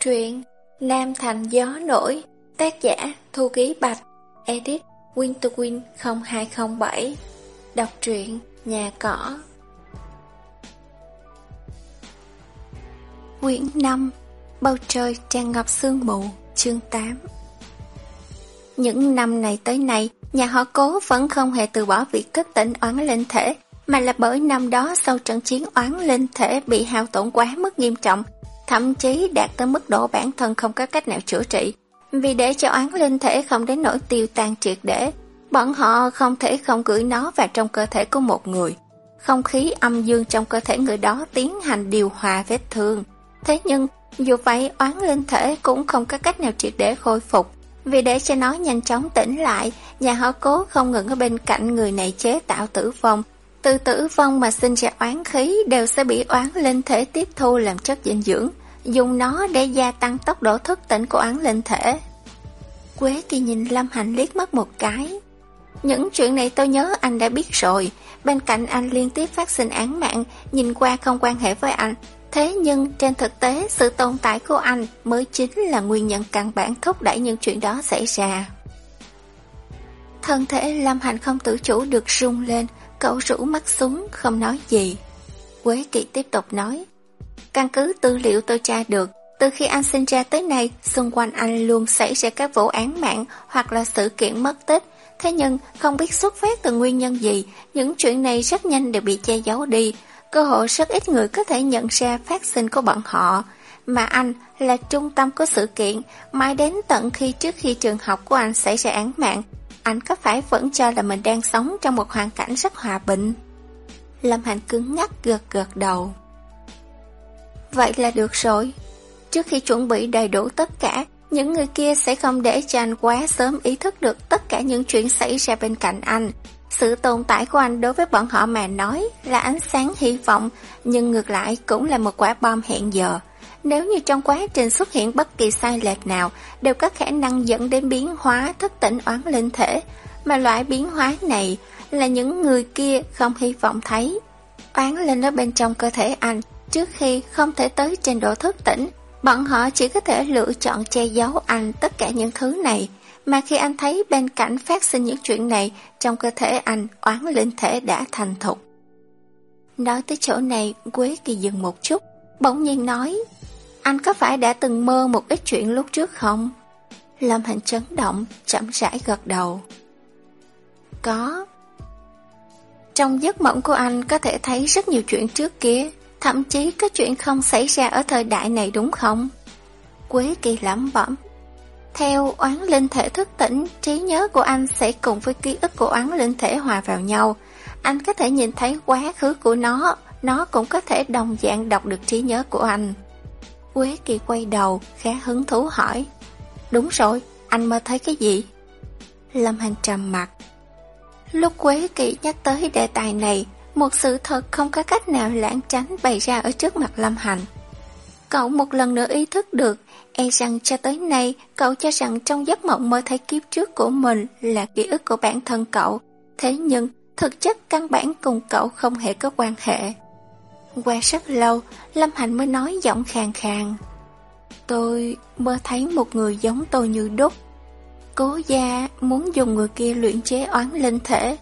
Truyện Nam Thành Gió Nổi, Tác giả Thu Ký Bạch, Edit Winterwin 0207 Đọc truyện Nhà Cỏ. Quyển 5 Bầu trời tràn ngập sương mù, Chương 8 Những năm này tới nay, Nhà họ cố vẫn không hề từ bỏ việc thức tỉnh oán linh thể, Mà là bởi năm đó sau trận chiến oán linh thể bị hao tổn quá mức nghiêm trọng thậm chí đạt tới mức độ bản thân không có cách nào chữa trị. Vì để cho oán linh thể không đến nỗi tiêu tan triệt để, bọn họ không thể không gửi nó vào trong cơ thể của một người. Không khí âm dương trong cơ thể người đó tiến hành điều hòa vết thương. Thế nhưng, dù vậy oán linh thể cũng không có cách nào triệt để khôi phục. Vì để cho nó nhanh chóng tỉnh lại, nhà họ cố không ngừng ở bên cạnh người này chế tạo tử vong. Từ tử vong mà sinh ra oán khí đều sẽ bị oán linh thể tiếp thu làm chất dinh dưỡng dùng nó để gia tăng tốc độ thức tỉnh của oán linh thể. Quế kỳ nhìn Lâm Hành liếc mắt một cái. Những chuyện này tôi nhớ anh đã biết rồi, bên cạnh anh liên tiếp phát sinh án mạng, nhìn qua không quan hệ với anh. Thế nhưng trên thực tế sự tồn tại của anh mới chính là nguyên nhân căn bản thúc đẩy những chuyện đó xảy ra. Thân thể Lâm Hành không tự chủ được rung lên, cậu rũ mắt xuống, không nói gì. Quế Kỳ tiếp tục nói, Căn cứ tư liệu tôi tra được, từ khi anh sinh ra tới nay, xung quanh anh luôn xảy ra các vụ án mạng hoặc là sự kiện mất tích. Thế nhưng, không biết xuất phát từ nguyên nhân gì, những chuyện này rất nhanh đều bị che giấu đi. Cơ hội rất ít người có thể nhận ra phát sinh của bọn họ. Mà anh là trung tâm của sự kiện, mãi đến tận khi trước khi trường học của anh xảy ra án mạng, anh có phải vẫn cho là mình đang sống trong một hoàn cảnh rất hòa bình? Lâm Hành cứng ngắc gật gật đầu. Vậy là được rồi. Trước khi chuẩn bị đầy đủ tất cả, những người kia sẽ không để cho anh quá sớm ý thức được tất cả những chuyện xảy ra bên cạnh anh. Sự tồn tại của anh đối với bọn họ mà nói là ánh sáng hy vọng, nhưng ngược lại cũng là một quả bom hẹn giờ. Nếu như trong quá trình xuất hiện bất kỳ sai lệch nào đều có khả năng dẫn đến biến hóa thức tỉnh oán linh thể, mà loại biến hóa này là những người kia không hy vọng thấy. Oán linh ở bên trong cơ thể anh Trước khi không thể tới trình độ thức tỉnh, bọn họ chỉ có thể lựa chọn che giấu anh tất cả những thứ này. Mà khi anh thấy bên cạnh phát sinh những chuyện này, trong cơ thể anh, oán linh thể đã thành thục. Nói tới chỗ này, Quế Kỳ dừng một chút, bỗng nhiên nói, anh có phải đã từng mơ một ít chuyện lúc trước không? Lâm Hành chấn động, chậm rãi gật đầu. Có. Trong giấc mộng của anh có thể thấy rất nhiều chuyện trước kia, Thậm chí có chuyện không xảy ra ở thời đại này đúng không? Quế kỳ lẩm bẩm. Theo oán linh thể thức tỉnh, trí nhớ của anh sẽ cùng với ký ức của oán linh thể hòa vào nhau. Anh có thể nhìn thấy quá khứ của nó, nó cũng có thể đồng dạng đọc được trí nhớ của anh. Quế kỳ quay đầu, khá hứng thú hỏi. Đúng rồi, anh mơ thấy cái gì? Lâm Hành trầm mặt. Lúc Quế kỳ nhắc tới đề tài này, một sự thật không có cách nào lãng tránh bày ra ở trước mặt Lâm Hành. Cậu một lần nữa ý thức được, e rằng cho tới nay cậu cho rằng trong giấc mộng mơ thấy kiếp trước của mình là ký ức của bản thân cậu. Thế nhưng, thực chất căn bản cùng cậu không hề có quan hệ. Qua rất lâu, Lâm Hành mới nói giọng khàn khàn. Tôi mơ thấy một người giống tôi như đúc. Cố gia muốn dùng người kia luyện chế oán linh thể,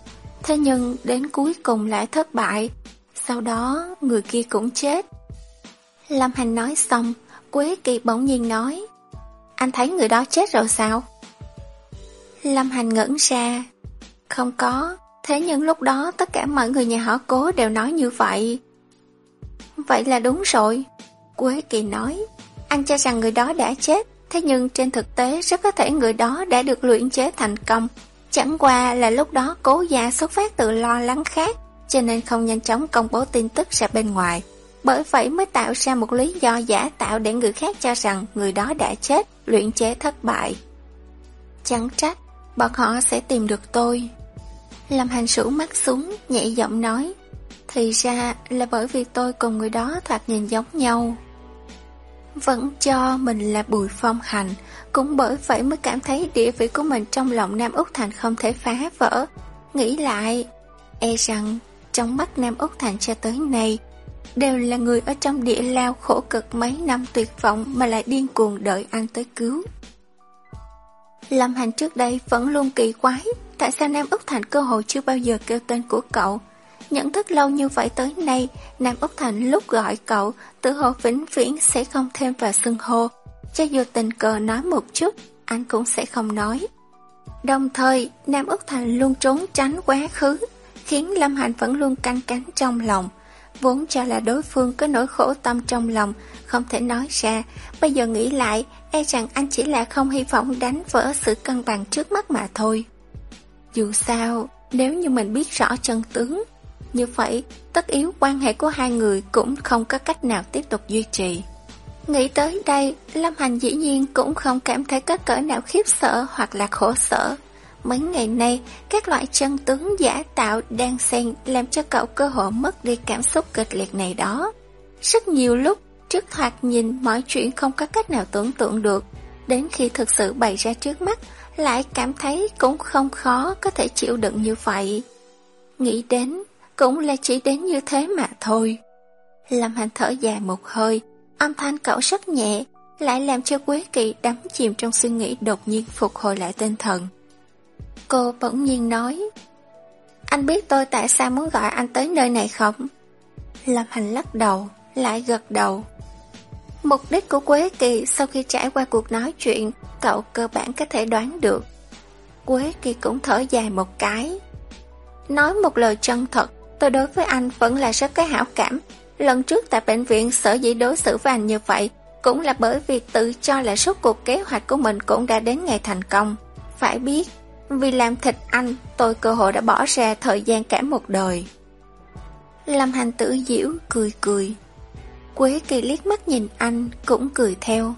Thế nhưng đến cuối cùng lại thất bại Sau đó người kia cũng chết Lâm Hành nói xong Quế Kỳ bỗng nhiên nói Anh thấy người đó chết rồi sao? Lâm Hành ngẩn ra Không có Thế nhưng lúc đó tất cả mọi người nhà họ cố đều nói như vậy Vậy là đúng rồi Quế Kỳ nói Anh cho rằng người đó đã chết Thế nhưng trên thực tế rất có thể người đó đã được luyện chế thành công Chẳng qua là lúc đó cố gia xuất phát từ lo lắng khác, cho nên không nhanh chóng công bố tin tức ra bên ngoài. Bởi vậy mới tạo ra một lý do giả tạo để người khác cho rằng người đó đã chết, luyện chế thất bại. Chẳng trách, bọn họ sẽ tìm được tôi. Lâm hành sủ mắt xuống, nhẹ giọng nói. Thì ra là bởi vì tôi cùng người đó thoạt nhìn giống nhau. Vẫn cho mình là Bùi Phong Hành, cũng bởi vậy mới cảm thấy địa vị của mình trong lòng Nam Úc Thành không thể phá vỡ. Nghĩ lại, e rằng trong mắt Nam Úc Thành cho tới nay, đều là người ở trong địa lao khổ cực mấy năm tuyệt vọng mà lại điên cuồng đợi anh tới cứu. Lâm Hành trước đây vẫn luôn kỳ quái, tại sao Nam Úc Thành cơ hội chưa bao giờ kêu tên của cậu. Nhận thức lâu như vậy tới nay, Nam Úc Thành lúc gọi cậu, tự hồ vĩnh viễn sẽ không thêm vào xưng hô. Cho dù tình cờ nói một chút, anh cũng sẽ không nói. Đồng thời, Nam Úc Thành luôn trốn tránh quá khứ, khiến Lâm Hành vẫn luôn canh cánh trong lòng. Vốn cho là đối phương có nỗi khổ tâm trong lòng, không thể nói ra. Bây giờ nghĩ lại, e rằng anh chỉ là không hy vọng đánh vỡ sự cân bằng trước mắt mà thôi. Dù sao, nếu như mình biết rõ chân tướng, như vậy, tất yếu quan hệ của hai người cũng không có cách nào tiếp tục duy trì. Nghĩ tới đây, Lâm Hành dĩ nhiên cũng không cảm thấy có cỡ nào khiếp sợ hoặc là khổ sở. Mấy ngày nay, các loại chân tướng giả tạo đang xen làm cho cậu cơ hội mất đi cảm xúc kịch liệt này đó. Rất nhiều lúc, trước thoạt nhìn mọi chuyện không có cách nào tưởng tượng được, đến khi thực sự bày ra trước mắt, lại cảm thấy cũng không khó có thể chịu đựng như vậy. Nghĩ đến, cũng là chỉ đến như thế mà thôi. Lâm Hành thở dài một hơi, âm thanh cậu rất nhẹ, lại làm cho Quế Kỳ đắm chìm trong suy nghĩ đột nhiên phục hồi lại tinh thần. Cô bỗng nhiên nói Anh biết tôi tại sao muốn gọi anh tới nơi này không? Lâm Hành lắc đầu, lại gật đầu. Mục đích của Quế Kỳ sau khi trải qua cuộc nói chuyện, cậu cơ bản có thể đoán được. Quế Kỳ cũng thở dài một cái. Nói một lời chân thật, tôi đối với anh vẫn là rất cái hảo cảm. Lần trước tại bệnh viện sở dĩ đối xử với anh như vậy, cũng là bởi vì tự cho là suốt cuộc kế hoạch của mình cũng đã đến ngày thành công. Phải biết, vì làm thịt anh, tôi cơ hội đã bỏ ra thời gian cả một đời. Lâm hành tử diễu, cười cười. Quế kỳ liếc mắt nhìn anh, cũng cười theo.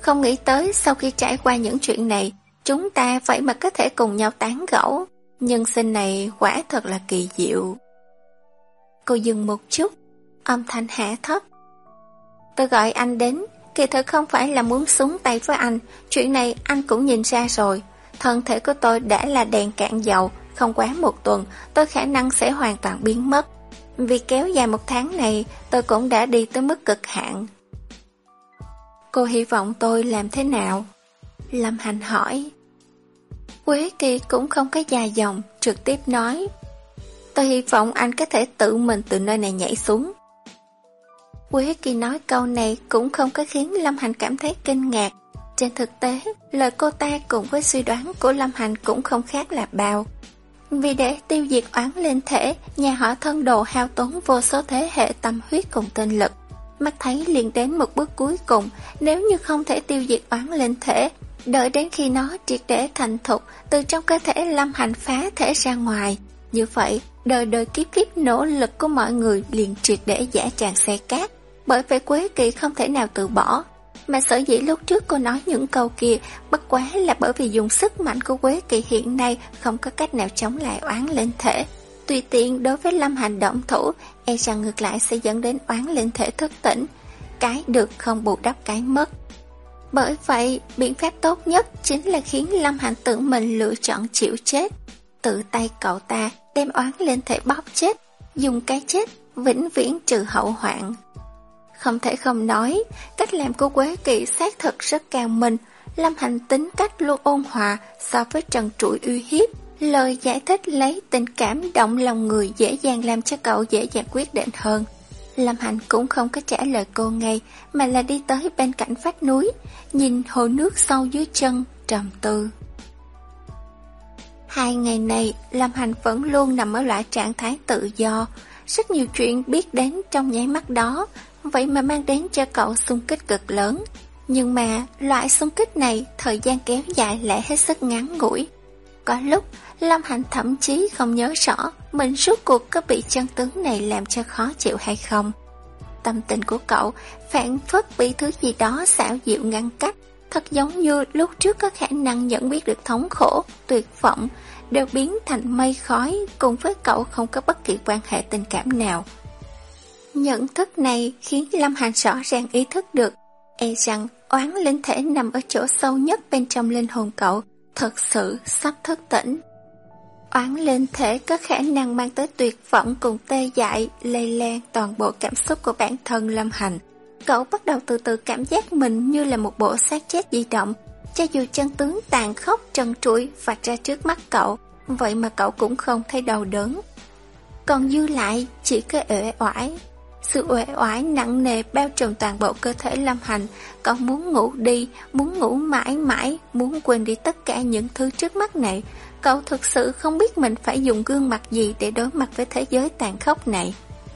Không nghĩ tới sau khi trải qua những chuyện này, chúng ta vậy mà có thể cùng nhau tán gẫu. Nhân sinh này quả thật là kỳ diệu. Cô dừng một chút, âm thanh hạ thấp. Tôi gọi anh đến, kỳ thực không phải là muốn xuống tay với anh, chuyện này anh cũng nhìn ra rồi. Thân thể của tôi đã là đèn cạn dầu, không quá một tuần, tôi khả năng sẽ hoàn toàn biến mất. Vì kéo dài một tháng này, tôi cũng đã đi tới mức cực hạn. Cô hy vọng tôi làm thế nào? Lâm Hành hỏi. Quế Kỳ cũng không có dài dòng, trực tiếp nói. Tôi hy vọng anh có thể tự mình từ nơi này nhảy xuống. Quế Kỳ nói câu này cũng không có khiến Lâm Hành cảm thấy kinh ngạc. Trên thực tế, lời cô ta cùng với suy đoán của Lâm Hành cũng không khác là bao. Vì để tiêu diệt oán lên thể, nhà họ thân đồ hao tốn vô số thế hệ tâm huyết cùng tinh lực. Mắt thấy liền đến một bước cuối cùng, nếu như không thể tiêu diệt oán lên thể, đợi đến khi nó triệt để thành thục, từ trong cơ thể lâm hành phá thể ra ngoài. Như vậy, đời đời kiếp kiếp nỗ lực của mọi người liền triệt để giả tràn xe cát, bởi vậy Quế Kỳ không thể nào từ bỏ. Mà sở dĩ lúc trước cô nói những câu kia bất quá là bởi vì dùng sức mạnh của Quế Kỳ hiện nay không có cách nào chống lại oán lên thể. Tùy tiện đối với Lâm hành động thủ, e rằng ngược lại sẽ dẫn đến oán lên thể thức tỉnh. Cái được không bù đắp cái mất. Bởi vậy, biện pháp tốt nhất chính là khiến Lâm Hành tự mình lựa chọn chịu chết. Tự tay cậu ta đem oán lên thể bóp chết, dùng cái chết vĩnh viễn trừ hậu hoạn. Không thể không nói, cách làm của Quế Kỳ xác thực rất cao minh, Lâm Hành tính cách luôn ôn hòa so với trần trụi uy hiếp. Lời giải thích lấy tình cảm động lòng người dễ dàng làm cho cậu dễ dàng quyết định hơn. Lâm Hành cũng không có trả lời cô ngay, mà là đi tới bên cạnh vách núi, nhìn hồ nước sâu dưới chân, trầm tư. Hai ngày này, Lâm Hành vẫn luôn nằm ở loại trạng thái tự do, rất nhiều chuyện biết đến trong nháy mắt đó, vậy mà mang đến cho cậu xung kích cực lớn. Nhưng mà loại xung kích này thời gian kéo dài lại hết sức ngắn ngủi. Có lúc Lâm Hành thậm chí không nhớ rõ mình suốt cuộc có bị chân tướng này làm cho khó chịu hay không. Tâm tình của cậu phản phất bị thứ gì đó xảo dịu ngăn cách, thật giống như lúc trước có khả năng nhận biết được thống khổ, tuyệt vọng, đều biến thành mây khói cùng với cậu không có bất kỳ quan hệ tình cảm nào. Nhận thức này khiến Lâm Hành rõ ràng ý thức được, e rằng oán linh thể nằm ở chỗ sâu nhất bên trong linh hồn cậu, thật sự sắp thức tỉnh. Oán linh thể có khả năng mang tới tuyệt vọng cùng tê dại, lây lan toàn bộ cảm xúc của bản thân Lâm Hành. Cậu bắt đầu từ từ cảm giác mình như là một bộ xác chết di động, cho dù chân tướng tàn khốc trần trụi vạch ra trước mắt cậu, vậy mà cậu cũng không thấy đau đớn. Còn dư lại chỉ cái uể oải. Sự uể oải nặng nề bao trùm toàn bộ cơ thể Lâm Hành, cậu muốn ngủ đi, muốn ngủ mãi mãi, muốn quên đi tất cả những thứ trước mắt này. Cậu thực sự không biết mình phải dùng gương mặt gì để đối mặt với thế giới tàn khốc này.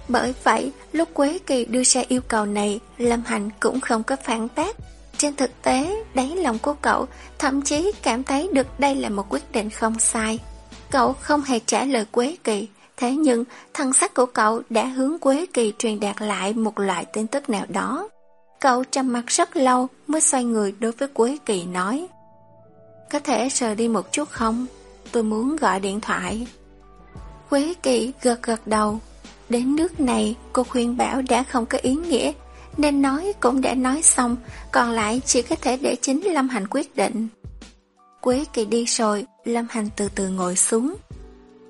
Bởi vậy, lúc Quế Kỳ đưa ra yêu cầu này, Lâm Hành cũng không có phản tác. Trên thực tế, đáy lòng của cậu thậm chí cảm thấy được đây là một quyết định không sai. Cậu không hề trả lời Quế Kỳ, thế nhưng thân sắc của cậu đã hướng Quế Kỳ truyền đạt lại một loại tin tức nào đó. Cậu trầm mặt rất lâu mới xoay người đối với Quế Kỳ nói Có thể rời đi một chút không? Tôi muốn gọi điện thoại. Quế Kỳ gật gật đầu. Đến nước này, cô khuyên bảo đã không có ý nghĩa, nên nói cũng đã nói xong, còn lại chỉ có thể để chính Lâm Hành quyết định. Quế Kỳ đi rồi, Lâm Hành từ từ ngồi xuống.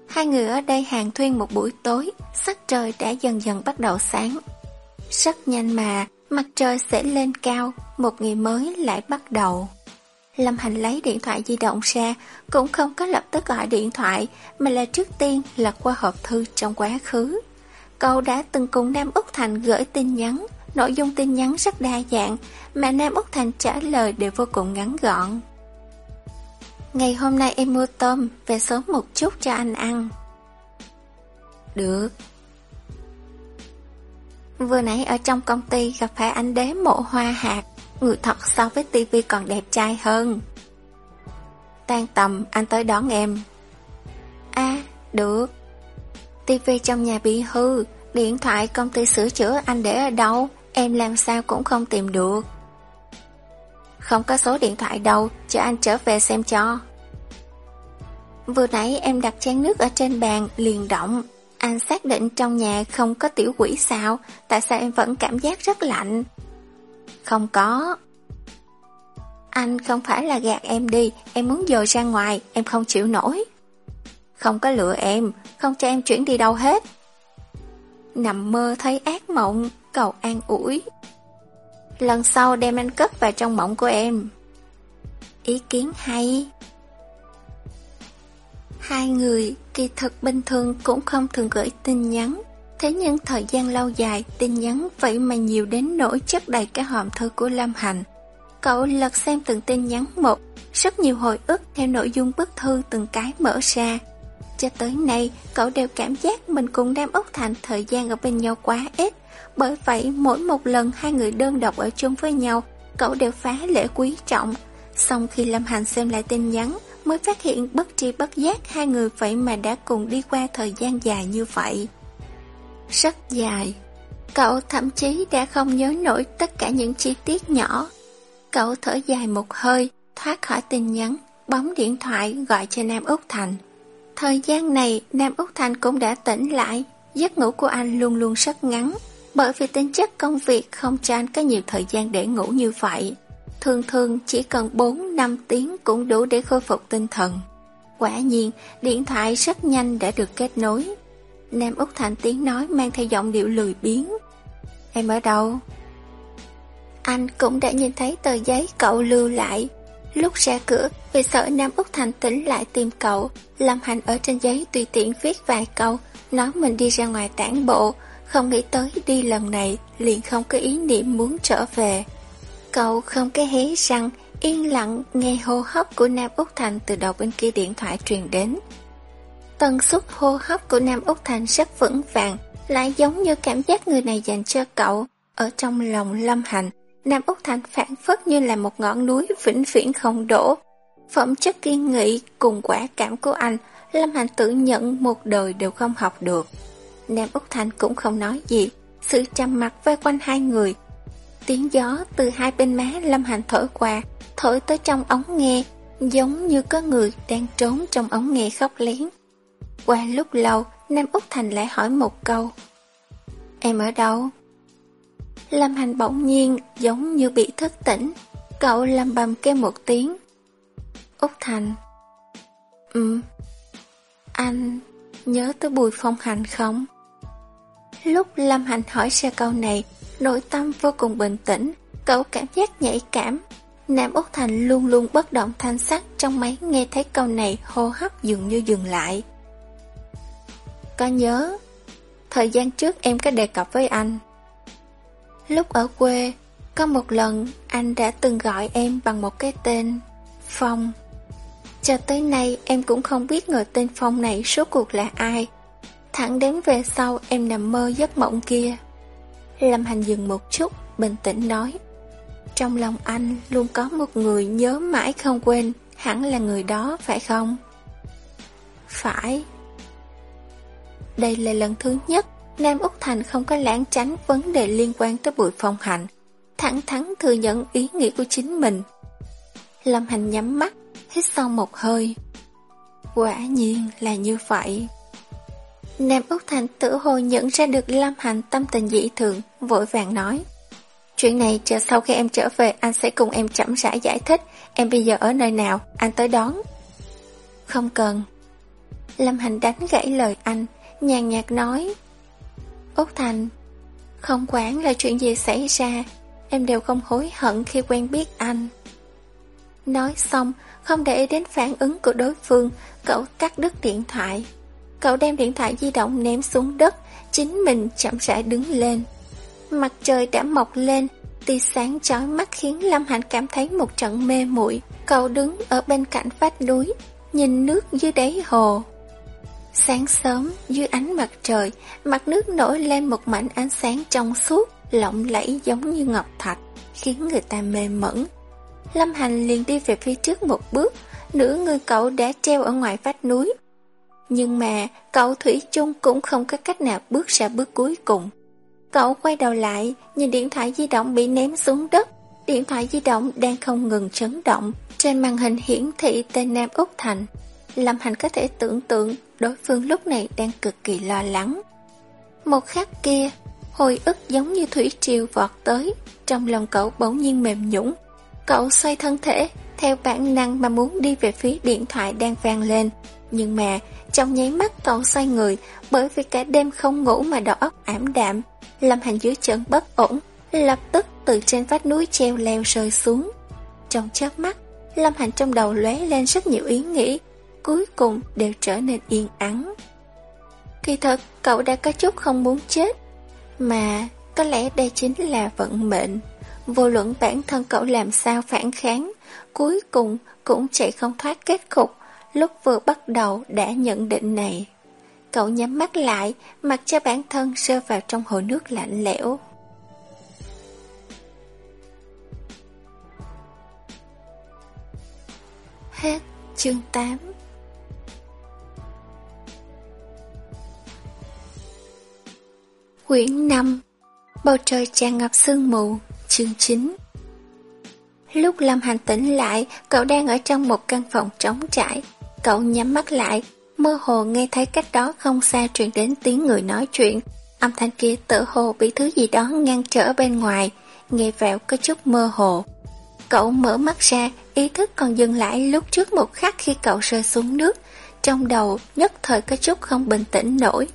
Hai người ở đây hàng thuyên một buổi tối, sắc trời đã dần dần bắt đầu sáng. Rất nhanh mà, mặt trời sẽ lên cao, một ngày mới lại bắt đầu. Lâm Hành lấy điện thoại di động ra, cũng không có lập tức gọi điện thoại, mà là trước tiên lật qua hộp thư trong quá khứ. Cậu đã từng cùng Nam Úc Thành gửi tin nhắn, nội dung tin nhắn rất đa dạng, mà Nam Úc Thành trả lời đều vô cùng ngắn gọn. Ngày hôm nay em mua tôm, về sớm một chút cho anh ăn. Được. Vừa nãy ở trong công ty gặp phải anh đế mộ hoa hạt, người thật so với tivi còn đẹp trai hơn. Tan tầm, anh tới đón em. À, được tivi trong nhà bị hư, điện thoại công ty sửa chữa anh để ở đâu, em làm sao cũng không tìm được. Không có số điện thoại đâu, cho anh trở về xem cho. Vừa nãy em đặt chén nước ở trên bàn, liền động. Anh xác định trong nhà không có tiểu quỷ sao, tại sao em vẫn cảm giác rất lạnh? Không có. Anh không phải là gạt em đi, em muốn dời ra ngoài, em không chịu nổi. Không có lựa em, không cho em chuyển đi đâu hết. Nằm mơ thấy ác mộng, cầu an ủi. Lần sau đem anh cất vào trong mộng của em. Ý kiến hay. Hai người kỳ thực bình thường cũng không thường gửi tin nhắn. Thế nhưng thời gian lâu dài, tin nhắn vậy mà nhiều đến nỗi chất đầy cái hòm thư của Lâm Hành. Cậu lật xem từng tin nhắn một, rất nhiều hồi ức theo nội dung bức thư từng cái mở ra. Cho tới nay, cậu đều cảm giác mình cùng Nam Úc Thành thời gian ở bên nhau quá ít. Bởi vậy, mỗi một lần hai người đơn độc ở chung với nhau, cậu đều phá lễ quý trọng. Xong khi Lâm Hành xem lại tin nhắn, mới phát hiện bất tri bất giác hai người vậy mà đã cùng đi qua thời gian dài như vậy. Rất dài. Cậu thậm chí đã không nhớ nổi tất cả những chi tiết nhỏ. Cậu thở dài một hơi, thoát khỏi tin nhắn, bấm điện thoại gọi cho Nam Úc Thành. Thời gian này, Nam Úc Thành cũng đã tỉnh lại, giấc ngủ của anh luôn luôn rất ngắn, bởi vì tính chất công việc không cho anh có nhiều thời gian để ngủ như vậy. Thường thường chỉ cần 4-5 tiếng cũng đủ để khôi phục tinh thần. Quả nhiên, điện thoại rất nhanh đã được kết nối. Nam Úc Thành tiếng nói mang theo giọng điệu lười biếng. Em ở đâu? Anh cũng đã nhìn thấy tờ giấy cậu lưu lại. Lúc ra cửa, vì sợ Nam Úc Thành tỉnh lại tìm cậu, Lâm Hành ở trên giấy tùy tiện viết vài câu, nói mình đi ra ngoài tản bộ, không nghĩ tới đi lần này, liền không có ý niệm muốn trở về. Cậu không cái hé răng, yên lặng nghe hô hấp của Nam Úc Thành từ đầu bên kia điện thoại truyền đến. Tần suất hô hấp của Nam Úc Thành rất vững vàng, lại giống như cảm giác người này dành cho cậu. Ở trong lòng lâm hành, Nam Úc Thành phản phất như là một ngọn núi vĩnh viễn không đổ. Phẩm chất kiên nghị cùng quả cảm của anh, Lâm Hành tự nhận một đời đều không học được. Nam Úc Thành cũng không nói gì, sự trầm mặt vây quanh hai người. Tiếng gió từ hai bên má Lâm Hành thổi qua, thổi tới trong ống nghe, giống như có người đang trốn trong ống nghe khóc lén. Qua lúc lâu, Nam Úc Thành lại hỏi một câu. Em ở đâu? Lâm Hành bỗng nhiên giống như bị thức tỉnh. Cậu lầm bầm kêu một tiếng. Úc Thành. Ừ. Anh nhớ tới Bùi Phong Hành không? Lúc Lâm Hành hỏi ra câu này, nội tâm vô cùng bình tĩnh, cậu cảm giác nhạy cảm. Nam Úc Thành luôn luôn bất động thanh sắc trong máy nghe thấy câu này hô hấp dường như dừng lại. Có nhớ, thời gian trước em có đề cập với anh. Lúc ở quê, có một lần anh đã từng gọi em bằng một cái tên Phong. Cho tới nay em cũng không biết người tên Phong này số cuộc là ai. Thẳng đến về sau em nằm mơ giấc mộng kia. Lâm Hành dừng một chút, bình tĩnh nói. Trong lòng anh luôn có một người nhớ mãi không quên, hẳn là người đó phải không? Phải. Đây là lần thứ nhất Nam Úc Thành không có lãng tránh vấn đề liên quan tới bụi phong hạnh thẳng thắn thừa nhận ý nghĩ của chính mình. Lâm Hành nhắm mắt, hít sâu một hơi. Quả nhiên là như vậy. Nam Úc Thành tự hồ nhận ra được Lâm Hành tâm tình dị thường, vội vàng nói. Chuyện này chờ sau khi em trở về anh sẽ cùng em chậm rãi giải thích em bây giờ ở nơi nào, anh tới đón. Không cần. Lâm Hành đánh gãy lời anh, nhàn nhạt nói. Úc Thành, không quản là chuyện gì xảy ra, em đều không hối hận khi quen biết anh. Nói xong, không để ý đến phản ứng của đối phương, cậu cắt đứt điện thoại. Cậu đem điện thoại di động ném xuống đất, chính mình chậm rãi đứng lên. Mặt trời đã mọc lên, tia sáng chói mắt khiến Lâm Hạnh cảm thấy một trận mê muội. Cậu đứng ở bên cạnh vách núi, nhìn nước dưới đáy hồ. Sáng sớm, dưới ánh mặt trời, mặt nước nổi lên một mảnh ánh sáng trong suốt, lộng lẫy giống như ngọc thạch, khiến người ta mê mẩn. Lâm Hành liền đi về phía trước một bước, nửa người cậu đã treo ở ngoài vách núi. Nhưng mà, cậu Thủy chung cũng không có cách nào bước ra bước cuối cùng. Cậu quay đầu lại, nhìn điện thoại di động bị ném xuống đất. Điện thoại di động đang không ngừng chấn động. Trên màn hình hiển thị tên Nam Úc Thành. Lâm Hành có thể tưởng tượng đối phương lúc này đang cực kỳ lo lắng. Một khắc kia, hồi ức giống như thủy triều vọt tới, trong lòng cậu bỗng nhiên mềm nhũng. Cậu xoay thân thể, theo bản năng mà muốn đi về phía điện thoại đang vang lên. Nhưng mà, trong nháy mắt cậu xoay người, bởi vì cả đêm không ngủ mà đầu óc ảm đạm. Lâm Hành dưới chân bất ổn, lập tức từ trên vách núi treo leo rơi xuống. Trong chớp mắt, Lâm Hành trong đầu lóe lên rất nhiều ý nghĩ, cuối cùng đều trở nên yên ắng. Kỳ thật, cậu đã có chút không muốn chết, mà có lẽ đây chính là vận mệnh. Vô luận bản thân cậu làm sao phản kháng, cuối cùng cũng chạy không thoát kết cục lúc vừa bắt đầu đã nhận định này. Cậu nhắm mắt lại, mặc cho bản thân rơi vào trong hồ nước lạnh lẽo. Hết chương 8 Quyển 5 Bầu trời tràn ngập sương mù, Chương 9 Lúc Lâm Hành tỉnh lại, Cậu đang ở trong một căn phòng trống trải. Cậu nhắm mắt lại, Mơ hồ nghe thấy cách đó không xa truyền đến tiếng người nói chuyện. Âm thanh kia tự hồ bị thứ gì đó ngăn trở bên ngoài, Nghe vào có chút mơ hồ. Cậu mở mắt ra, Ý thức còn dừng lại lúc trước một khắc khi cậu rơi xuống nước. Trong đầu, nhất thời có chút không bình tĩnh nổi.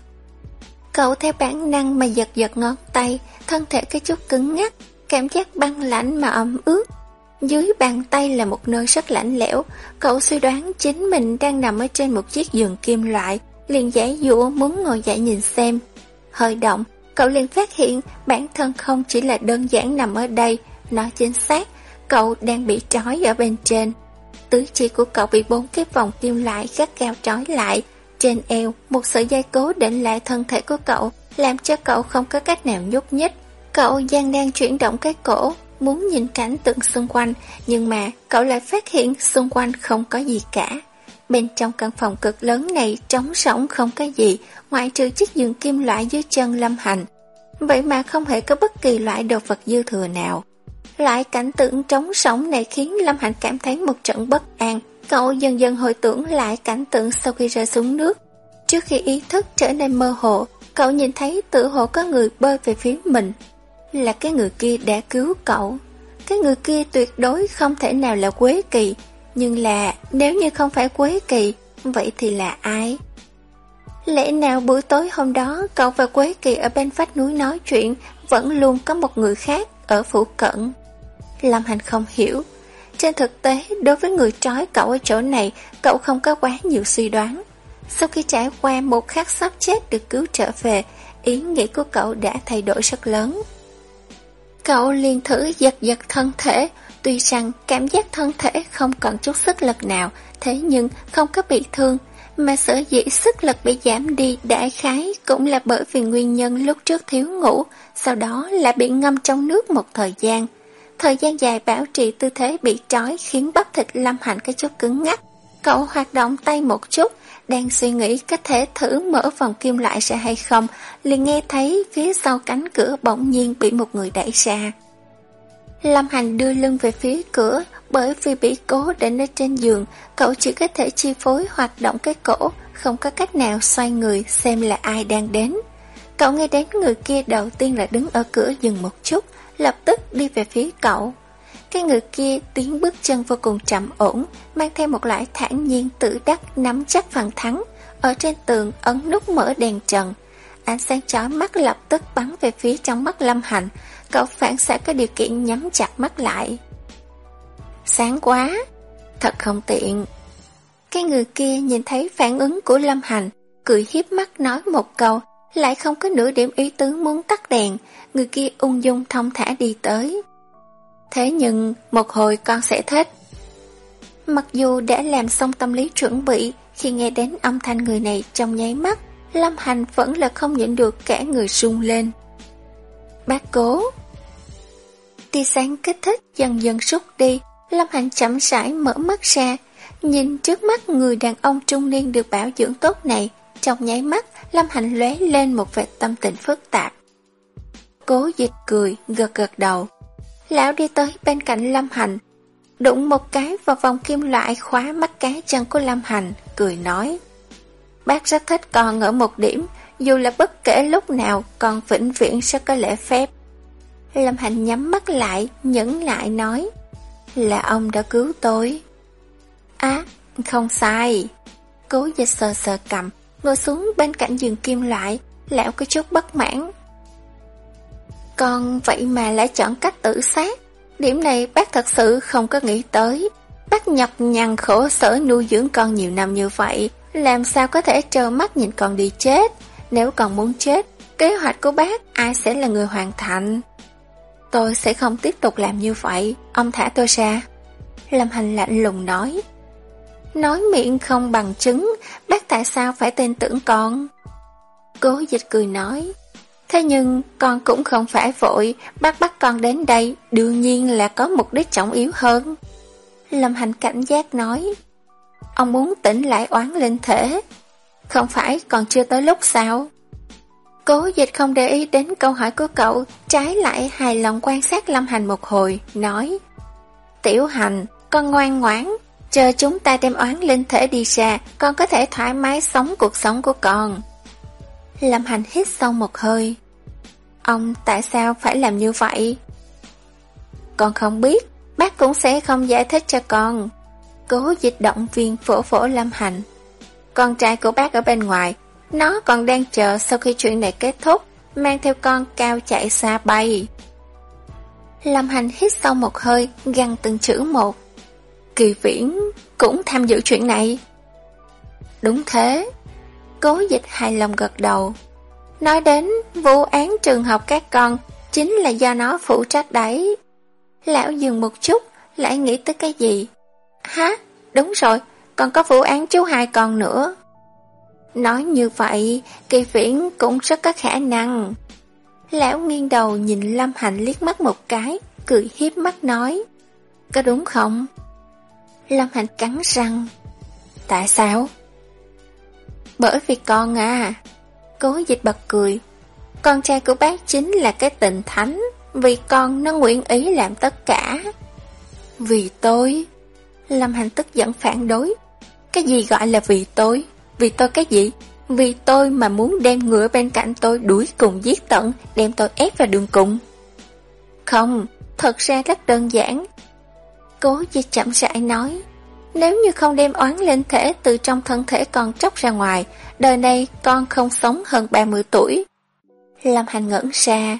Cậu theo bản năng mà giật giật ngón tay, thân thể cái chút cứng ngắc, cảm giác băng lạnh mà ẩm ướt. Dưới bàn tay là một nơi rất lạnh lẽo, cậu suy đoán chính mình đang nằm ở trên một chiếc giường kim loại, liền giải dụa muốn ngồi dậy nhìn xem. Hơi động, cậu liền phát hiện bản thân không chỉ là đơn giản nằm ở đây, nói chính xác, cậu đang bị trói ở bên trên. Tứ chi của cậu bị bốn cái vòng kim loại gắt cao trói lại, trên eo, một sợi dây cố định lại thân thể của cậu, làm cho cậu không có cách nào nhúc nhích. Cậu gian đang chuyển động cái cổ, muốn nhìn cảnh tượng xung quanh, nhưng mà cậu lại phát hiện xung quanh không có gì cả. Bên trong căn phòng cực lớn này trống rỗng không có gì, ngoại trừ chiếc giường kim loại dưới chân lâm hành. Vậy mà không hề có bất kỳ loại đồ vật dư thừa nào. Lại cảnh tượng trống rỗng này khiến Lâm Hạnh cảm thấy một trận bất an, Cậu dần dần hồi tưởng lại cảnh tượng sau khi rơi xuống nước. Trước khi ý thức trở nên mơ hồ, cậu nhìn thấy tự hồ có người bơi về phía mình. Là cái người kia đã cứu cậu. Cái người kia tuyệt đối không thể nào là Quế Kỳ. Nhưng là nếu như không phải Quế Kỳ, vậy thì là ai? Lẽ nào buổi tối hôm đó cậu và Quế Kỳ ở bên vách núi nói chuyện vẫn luôn có một người khác ở phủ cận? Lâm Hành không hiểu. Trên thực tế, đối với người trói cậu ở chỗ này, cậu không có quá nhiều suy đoán. Sau khi trải qua một khắc sắp chết được cứu trở về, ý nghĩ của cậu đã thay đổi rất lớn. Cậu liền thử giật giật thân thể, tuy rằng cảm giác thân thể không còn chút sức lực nào, thế nhưng không có bị thương, mà sở dĩ sức lực bị giảm đi đại khái cũng là bởi vì nguyên nhân lúc trước thiếu ngủ, sau đó là bị ngâm trong nước một thời gian. Thời gian dài bảo trì tư thế bị trói khiến bắp thịt Lâm Hạnh cái chút cứng ngắc. Cậu hoạt động tay một chút, đang suy nghĩ có thể thử mở vòng kim lại sẽ hay không, liền nghe thấy phía sau cánh cửa bỗng nhiên bị một người đẩy ra. Lâm Hành đưa lưng về phía cửa, bởi vì bị cố định ở trên giường, cậu chỉ có thể chi phối hoạt động cái cổ, không có cách nào xoay người xem là ai đang đến. Cậu nghe đến người kia đầu tiên là đứng ở cửa dừng một chút, lập tức đi về phía cậu. Cái người kia tiến bước chân vô cùng chậm ổn, mang theo một loại thản nhiên tự đắc nắm chắc phần thắng. Ở trên tường ấn nút mở đèn trần. Ánh sáng chói mắt lập tức bắn về phía trong mắt Lâm Hành. Cậu phản xạ có điều kiện nhắm chặt mắt lại. Sáng quá, thật không tiện. Cái người kia nhìn thấy phản ứng của Lâm Hành, cười hiếp mắt nói một câu, lại không có nửa điểm ý tứ muốn tắt đèn, người kia ung dung thông thả đi tới. Thế nhưng, một hồi con sẽ thích. Mặc dù đã làm xong tâm lý chuẩn bị, khi nghe đến âm thanh người này trong nháy mắt, Lâm Hành vẫn là không nhịn được cả người sung lên. Bác cố Tia sáng kích thích dần dần rút đi, Lâm Hành chậm rãi mở mắt ra, nhìn trước mắt người đàn ông trung niên được bảo dưỡng tốt này, trong nháy mắt, Lâm Hành lóe lên một vệt tâm tình phức tạp. Cố dịch cười, gật gật đầu. Lão đi tới bên cạnh Lâm Hành, đụng một cái vào vòng kim loại khóa mắt cá chân của Lâm Hành, cười nói. Bác rất thích con ở một điểm, dù là bất kể lúc nào con vĩnh viễn sẽ có lễ phép. Lâm Hành nhắm mắt lại, nhẫn lại nói, là ông đã cứu tôi. Á, không sai. Cố dịch sờ sờ cầm, ngồi xuống bên cạnh giường kim loại, lão có chút bất mãn. Con vậy mà lại chọn cách tự sát, điểm này bác thật sự không có nghĩ tới. Bác nhọc nhằn khổ sở nuôi dưỡng con nhiều năm như vậy, làm sao có thể trơ mắt nhìn con đi chết? Nếu còn muốn chết, kế hoạch của bác ai sẽ là người hoàn thành? Tôi sẽ không tiếp tục làm như vậy, ông thả tôi ra. Lâm Hành lạnh lùng nói. Nói miệng không bằng chứng, bác tại sao phải tin tưởng con? Cố dịch cười nói. Thế nhưng con cũng không phải vội, bác bắt con đến đây đương nhiên là có mục đích trọng yếu hơn. Lâm Hành cảnh giác nói. Ông muốn tỉnh lại oán linh thể. Không phải còn chưa tới lúc sao? Cố dịch không để ý đến câu hỏi của cậu, trái lại hài lòng quan sát Lâm Hành một hồi, nói Tiểu Hành, con ngoan ngoãn, chờ chúng ta đem oán linh thể đi ra, con có thể thoải mái sống cuộc sống của con. Lâm Hành hít sâu một hơi. Ông tại sao phải làm như vậy? Con không biết, bác cũng sẽ không giải thích cho con. Cố dịch động viên phổ phổ Lâm Hành. Con trai của bác ở bên ngoài, nó còn đang chờ sau khi chuyện này kết thúc, mang theo con cao chạy xa bay. Lâm Hành hít sâu một hơi, găng từng chữ một. Kỳ viễn cũng tham dự chuyện này. Đúng thế. Cố dịch hài lòng gật đầu. Nói đến vụ án trường học các con chính là do nó phụ trách đấy. Lão dừng một chút, lại nghĩ tới cái gì? Hả? Đúng rồi, còn có vụ án chú hai con nữa. Nói như vậy, kỳ viễn cũng rất có khả năng. Lão nghiêng đầu nhìn Lâm Hạnh liếc mắt một cái, cười hiếp mắt nói. Có đúng không? Lâm Hạnh cắn răng. Tại sao? Bởi vì con à. Cố dịch bật cười. Con trai của bác chính là cái tình thánh, vì con nó nguyện ý làm tất cả. Vì tôi? Lâm Hành tức giận phản đối. Cái gì gọi là vì tôi? Vì tôi cái gì? Vì tôi mà muốn đem ngựa bên cạnh tôi đuổi cùng giết tận, đem tôi ép vào đường cùng. Không, thật ra rất đơn giản. Cố di chậm rãi nói, Nếu như không đem oán linh thể từ trong thân thể con tróc ra ngoài, đời này con không sống hơn 30 tuổi. Lâm Hành ngẩn ra.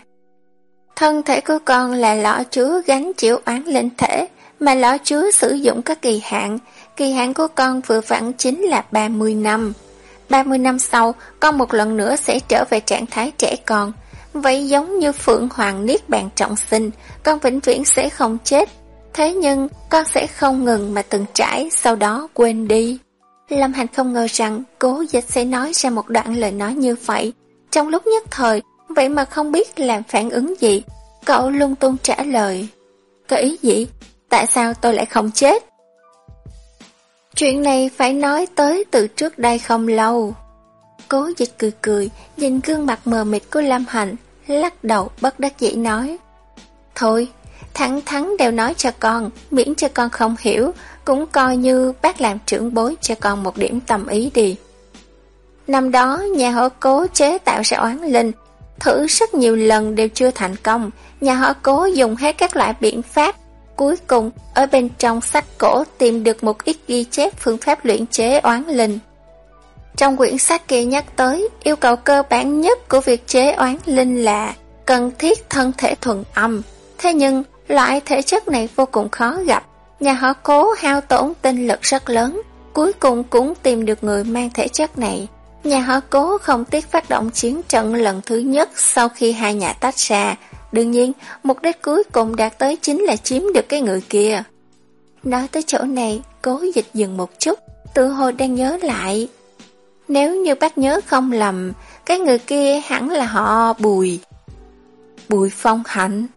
Thân thể của con là lọ chứa gánh chịu oán linh thể, mà lọ chứa sử dụng các kỳ hạn. Kỳ hạn của con vừa vặn chính là 30 năm. 30 năm sau, con một lần nữa sẽ trở về trạng thái trẻ con. Vậy giống như Phượng Hoàng Niết Bàn trọng sinh, con vĩnh viễn sẽ không chết. Thế nhưng, con sẽ không ngừng mà từng trải, sau đó quên đi. Lâm Hành không ngờ rằng cố dịch sẽ nói ra một đoạn lời nói như vậy. Trong lúc nhất thời, vậy mà không biết làm phản ứng gì. Cậu lung tung trả lời. Có ý gì? Tại sao tôi lại không chết? Chuyện này phải nói tới từ trước đây không lâu. Cố dịch cười cười, nhìn gương mặt mờ mịt của Lâm Hành, lắc đầu bất đắc dĩ nói. Thôi, thẳng thắn đều nói cho con, miễn cho con không hiểu, cũng coi như bác làm trưởng bối cho con một điểm tâm ý đi. Năm đó, nhà họ cố chế tạo ra oán linh, thử rất nhiều lần đều chưa thành công, nhà họ cố dùng hết các loại biện pháp. Cuối cùng, ở bên trong sách cổ tìm được một ít ghi chép phương pháp luyện chế oán linh. Trong quyển sách kia nhắc tới, yêu cầu cơ bản nhất của việc chế oán linh là cần thiết thân thể thuần âm. Thế nhưng, loại thể chất này vô cùng khó gặp. Nhà họ cố hao tổn tinh lực rất lớn, cuối cùng cũng tìm được người mang thể chất này. Nhà họ cố không tiếc phát động chiến trận lần thứ nhất sau khi hai nhà tách ra. Đương nhiên, mục đích cuối cùng đạt tới chính là chiếm được cái người kia. Nói tới chỗ này, cố dịch dừng một chút, tự hồ đang nhớ lại. Nếu như bác nhớ không lầm, cái người kia hẳn là họ Bùi. Bùi Phong Hạnh.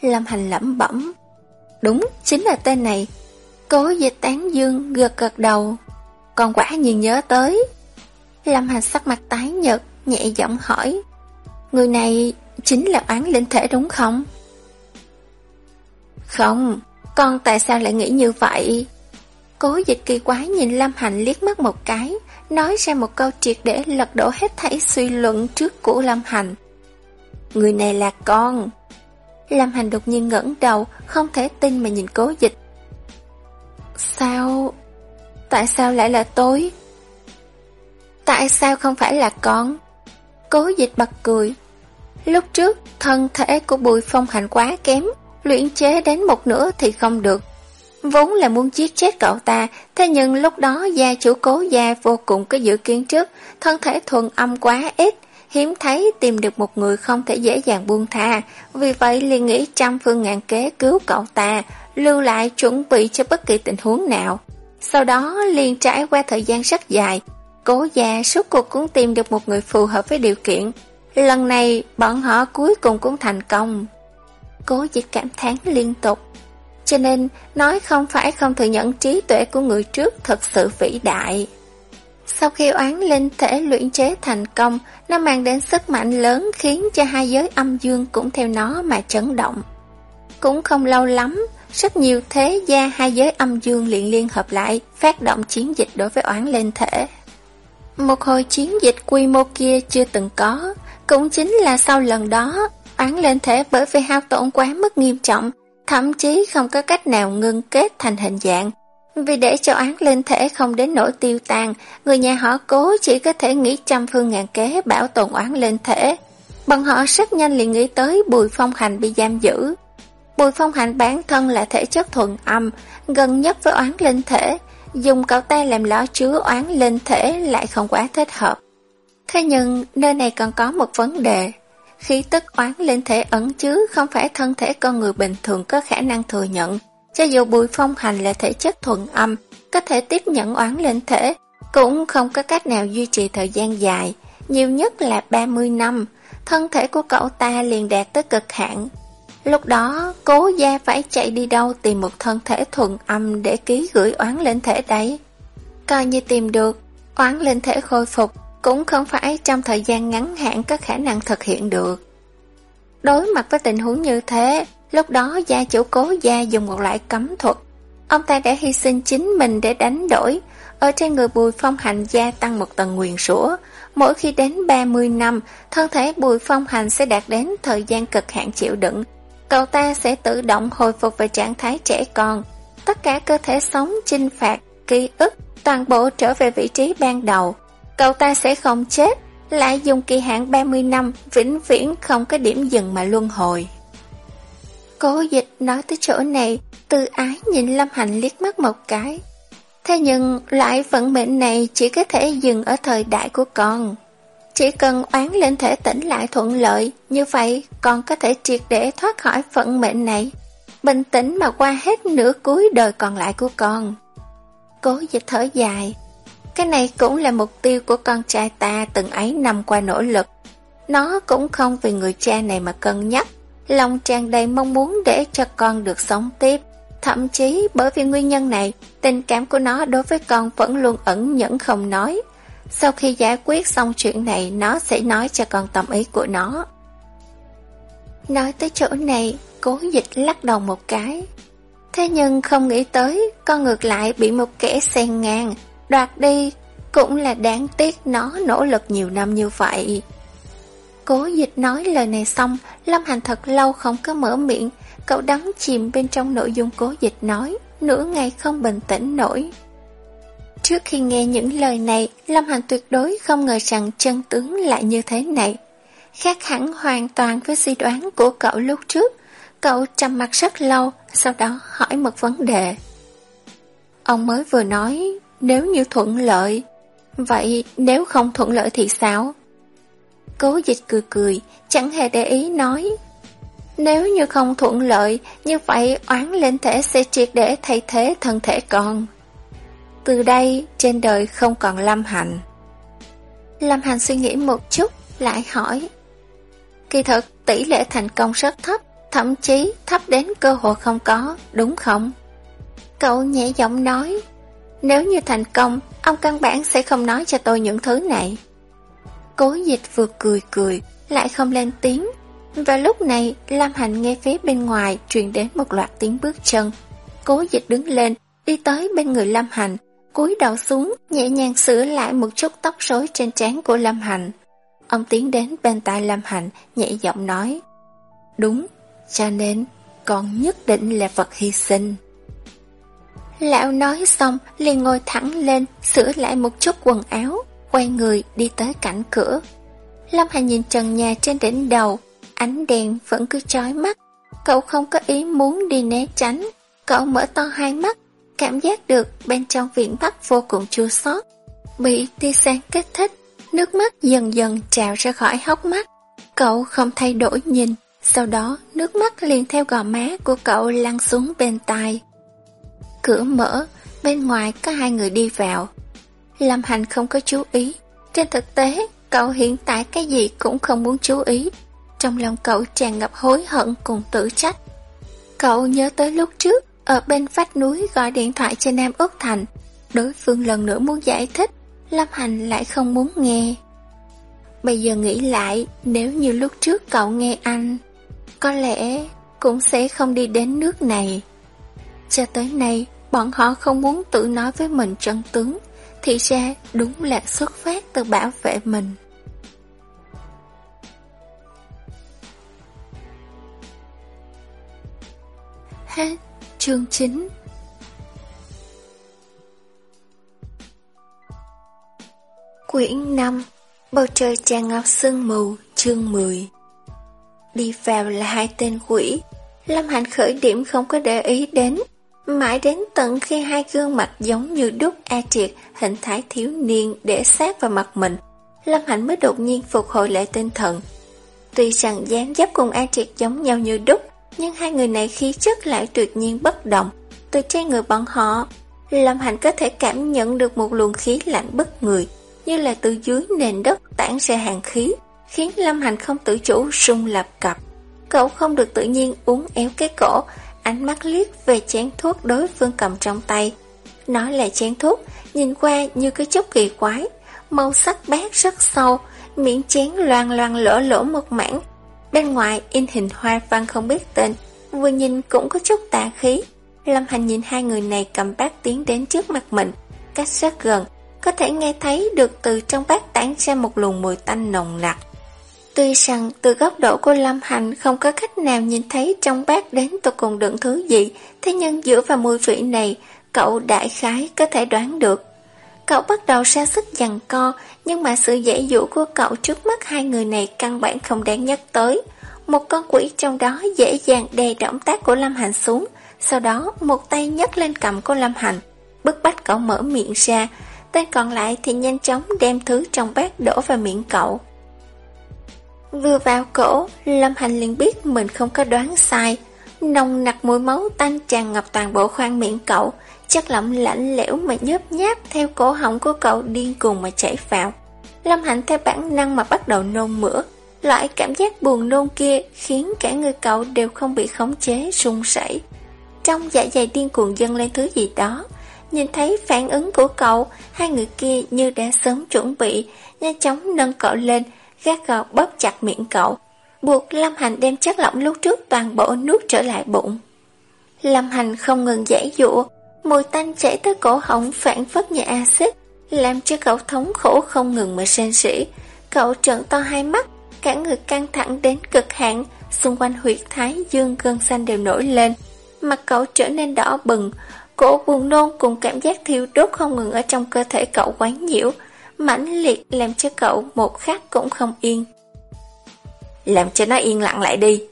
Lâm Hành lẩm bẩm. Đúng, chính là tên này. Cố dịch tán dương gật gật đầu. Còn quả nhiên nhớ tới. Lâm Hành sắc mặt tái nhật, nhẹ giọng hỏi. Người này chính là oán linh thể đúng không? Không, con tại sao lại nghĩ như vậy? Cố dịch kỳ quái nhìn Lâm Hành liếc mắt một cái, nói ra một câu triệt để lật đổ hết thảy suy luận trước của Lâm Hành. Người này là con. Lâm Hành đột nhiên ngẩng đầu, không thể tin mà nhìn cố dịch. Sao? Tại sao lại là tối Tại sao không phải là con? Cố dịch bật cười. Lúc trước, thân thể của bùi phong hành quá kém, luyện chế đến một nửa thì không được. Vốn là muốn giết chết cậu ta, thế nhưng lúc đó gia chủ cố gia vô cùng có dự kiến trước, thân thể thuần âm quá ít, hiếm thấy tìm được một người không thể dễ dàng buông tha, vì vậy liền nghĩ trăm phương ngàn kế cứu cậu ta, lưu lại chuẩn bị cho bất kỳ tình huống nào. Sau đó liền trải qua thời gian rất dài, cố gia suốt cuộc cũng tìm được một người phù hợp với điều kiện. Lần này bọn họ cuối cùng cũng thành công. Cố chỉ cảm thán liên tục. Cho nên, nói không phải không thừa nhận trí tuệ của người trước thật sự vĩ đại. Sau khi oán linh thể luyện chế thành công, nó mang đến sức mạnh lớn khiến cho hai giới âm dương cũng theo nó mà chấn động. Cũng không lâu lắm, rất nhiều thế gia hai giới âm dương liền liên hợp lại, phát động chiến dịch đối với oán linh thể. Một hồi chiến dịch quy mô kia chưa từng có, cũng chính là sau lần đó, oán linh thể bởi vì hao tổn quá mức nghiêm trọng, thậm chí không có cách nào ngưng kết thành hình dạng. Vì để cho án linh thể không đến nỗi tiêu tan, người nhà họ cố chỉ có thể nghĩ trăm phương ngàn kế bảo tồn oán linh thể. Bọn họ rất nhanh liền nghĩ tới Bùi Phong Hành bị giam giữ. Bùi Phong Hành bản thân là thể chất thuần âm, gần nhất với oán linh thể, dùng cậu ta làm lõ chứa oán linh thể lại không quá thích hợp. Thế nhưng, nơi này còn có một vấn đề. Khí tức oán linh thể ẩn chứa không phải thân thể con người bình thường có khả năng thừa nhận. Cho dù bùi phong hành là thể chất thuận âm, có thể tiếp nhận oán lên thể, cũng không có cách nào duy trì thời gian dài, nhiều nhất là 30 năm, thân thể của cậu ta liền đạt tới cực hạn. Lúc đó, cố gia phải chạy đi đâu tìm một thân thể thuần âm để ký gửi oán lên thể đấy. Coi như tìm được, oán lên thể khôi phục, cũng không phải trong thời gian ngắn hạn có khả năng thực hiện được. Đối mặt với tình huống như thế, lúc đó gia chủ cố gia dùng một loại cấm thuật. Ông ta đã hy sinh chính mình để đánh đổi, ở trên người bùi phong hành gia tăng một tầng nguyền sủa Mỗi khi đến 30 năm, thân thể bùi phong hành sẽ đạt đến thời gian cực hạn chịu đựng. Cậu ta sẽ tự động hồi phục về trạng thái trẻ con. Tất cả cơ thể sống chinh phạt ký ức toàn bộ trở về vị trí ban đầu. Cậu ta sẽ không chết, lại dùng kỳ hạn 30 năm vĩnh viễn không có điểm dừng mà luân hồi. Cố dịch nói tới chỗ này, Tư ái nhìn Lâm Hành liếc mắt một cái. Thế nhưng lại vận mệnh này chỉ có thể dừng ở thời đại của con. Chỉ cần oán lên thể tỉnh lại thuận lợi, như vậy con có thể triệt để thoát khỏi vận mệnh này. Bình tĩnh mà qua hết nửa cuối đời còn lại của con. Cố dịch thở dài. Cái này cũng là mục tiêu của con trai ta từng ấy năm qua nỗ lực. Nó cũng không vì người cha này mà cân nhắc. Lòng tràn đầy mong muốn để cho con được sống tiếp. Thậm chí bởi vì nguyên nhân này, tình cảm của nó đối với con vẫn luôn ẩn nhẫn không nói. Sau khi giải quyết xong chuyện này, nó sẽ nói cho con tâm ý của nó. Nói tới chỗ này, cố dịch lắc đầu một cái. Thế nhưng không nghĩ tới, con ngược lại bị một kẻ xen ngang, đoạt đi, cũng là đáng tiếc nó nỗ lực nhiều năm như vậy. Cố dịch nói lời này xong, Lâm Hành thật lâu không có mở miệng, cậu đắm chìm bên trong nội dung cố dịch nói, nửa ngày không bình tĩnh nổi. Trước khi nghe những lời này, Lâm Hành tuyệt đối không ngờ rằng chân tướng lại như thế này. Khác hẳn hoàn toàn với suy đoán của cậu lúc trước. Cậu trầm mặt rất lâu, sau đó hỏi một vấn đề. Ông mới vừa nói, nếu như thuận lợi, vậy nếu không thuận lợi thì sao? Cố dịch cười cười, chẳng hề để ý nói. Nếu như không thuận lợi, như vậy oán linh thể sẽ triệt để thay thế thân thể con. Từ đây, trên đời không còn Lâm Hành. Lâm Hành suy nghĩ một chút, lại hỏi. Kỳ thực, tỷ lệ thành công rất thấp, thậm chí thấp đến cơ hội không có, đúng không? Cậu nhẹ giọng nói, nếu như thành công, ông căn bản sẽ không nói cho tôi những thứ này. Cố dịch vừa cười cười, lại không lên tiếng. Và lúc này, Lam Hành nghe phía bên ngoài truyền đến một loạt tiếng bước chân. Cố dịch đứng lên, đi tới bên người Lam Hành, cúi đầu xuống, nhẹ nhàng sửa lại một chút tóc rối trên trán của Lâm Hành. Ông tiến đến bên tai Lâm Hành, nhẹ giọng nói. Đúng, cho nên con nhất định là vật hy sinh. Lão nói xong, liền ngồi thẳng lên, sửa lại một chút quần áo, quay người đi tới cạnh cửa. Lâm Hành nhìn trần nhà trên đỉnh đầu, ánh đèn vẫn cứ chói mắt. Cậu không có ý muốn đi né tránh, cậu mở to hai mắt, cảm giác được bên trong viện bắc vô cùng chua xót Bị tia sáng kích thích, nước mắt dần dần trào ra khỏi hốc mắt. Cậu không thay đổi nhìn, sau đó nước mắt liền theo gò má của cậu lăn xuống bên tai. Cửa mở, bên ngoài có hai người đi vào. Lâm Hành không có chú ý. Trên thực tế, cậu hiện tại cái gì cũng không muốn chú ý. Trong lòng cậu tràn ngập hối hận cùng tự trách. Cậu nhớ tới lúc trước, ở bên vách núi gọi điện thoại cho Nam Ước Thành. Đối phương lần nữa muốn giải thích, Lâm Hành lại không muốn nghe. Bây giờ nghĩ lại, nếu như lúc trước cậu nghe anh, có lẽ cũng sẽ không đi đến nước này. Cho tới nay, bọn họ không muốn tự nói với mình chân tướng, thì ra đúng là xuất phát từ bảo vệ mình. Hết chương 9 Quyển 5 Bầu trời tràn ngập sương mù, Chương 10 Đi vào là hai tên quỷ. Lâm Hạnh khởi điểm không có để ý đến. Mãi đến tận khi hai gương mặt giống như đúc A Triệt hình thái thiếu niên để sát vào mặt mình, Lâm Hạnh mới đột nhiên phục hồi lại tinh thần. Tuy rằng dáng dấp cùng A Triệt giống nhau như đúc, nhưng hai người này khí chất lại tuyệt nhiên bất động. Từ trên người bọn họ, Lâm Hạnh có thể cảm nhận được một luồng khí lạnh bất người, như là từ dưới nền đất tản ra hàng khí, khiến Lâm Hành không tự chủ rung lập cập. Cậu không được tự nhiên uống éo cái cổ, ánh mắt liếc về chén thuốc đối phương cầm trong tay. Nó là chén thuốc, nhìn qua như cái chút kỳ quái, màu sắc bát rất sâu, miệng chén loang loang lỗ lỗ một mảng. Bên ngoài in hình hoa văn không biết tên, vừa nhìn cũng có chút tà khí. Lâm Hành nhìn hai người này cầm bát tiến đến trước mặt mình, cách rất gần, có thể nghe thấy được từ trong bát tản ra một luồng mùi tanh nồng nặc. Tuy rằng từ góc độ của Lâm Hành không có cách nào nhìn thấy trong bát đến tôi cùng đựng thứ gì, thế nhưng dựa vào mùi vị này, cậu đại khái có thể đoán được. Cậu bắt đầu ra sức dằn co, nhưng mà sự dễ dụ của cậu trước mắt hai người này căn bản không đáng nhắc tới. Một con quỷ trong đó dễ dàng đè động tác của Lâm Hành xuống, sau đó một tay nhấc lên cầm của Lâm Hành, bức bách cậu mở miệng ra, tay còn lại thì nhanh chóng đem thứ trong bát đổ vào miệng cậu. Vừa vào cổ, Lâm Hành liền biết mình không có đoán sai. Nồng nặc mùi máu tanh tràn ngập toàn bộ khoang miệng cậu, chất lỏng lạnh lẽo mà nhớp nháp theo cổ họng của cậu điên cuồng mà chảy vào. Lâm Hạnh theo bản năng mà bắt đầu nôn mửa. Loại cảm giác buồn nôn kia khiến cả người cậu đều không bị khống chế, run rẩy. Trong dạ dày điên cuồng dâng lên thứ gì đó. Nhìn thấy phản ứng của cậu, hai người kia như đã sớm chuẩn bị, nhanh chóng nâng cậu lên, gác gao bóp chặt miệng cậu, buộc Lâm Hành đem chất lỏng lúc trước toàn bộ nuốt trở lại bụng. Lâm Hành không ngừng giải dụa, mùi tanh chảy tới cổ họng phản phất như axit, làm cho cậu thống khổ không ngừng mà sen sỉ. Cậu trợn to hai mắt, cả người căng thẳng đến cực hạn, xung quanh huyệt thái dương gân xanh đều nổi lên. Mặt cậu trở nên đỏ bừng, cổ buồn nôn cùng cảm giác thiêu đốt không ngừng ở trong cơ thể cậu quán nhiễu, mãnh liệt làm cho cậu một khắc cũng không yên. Làm cho nó yên lặng lại đi.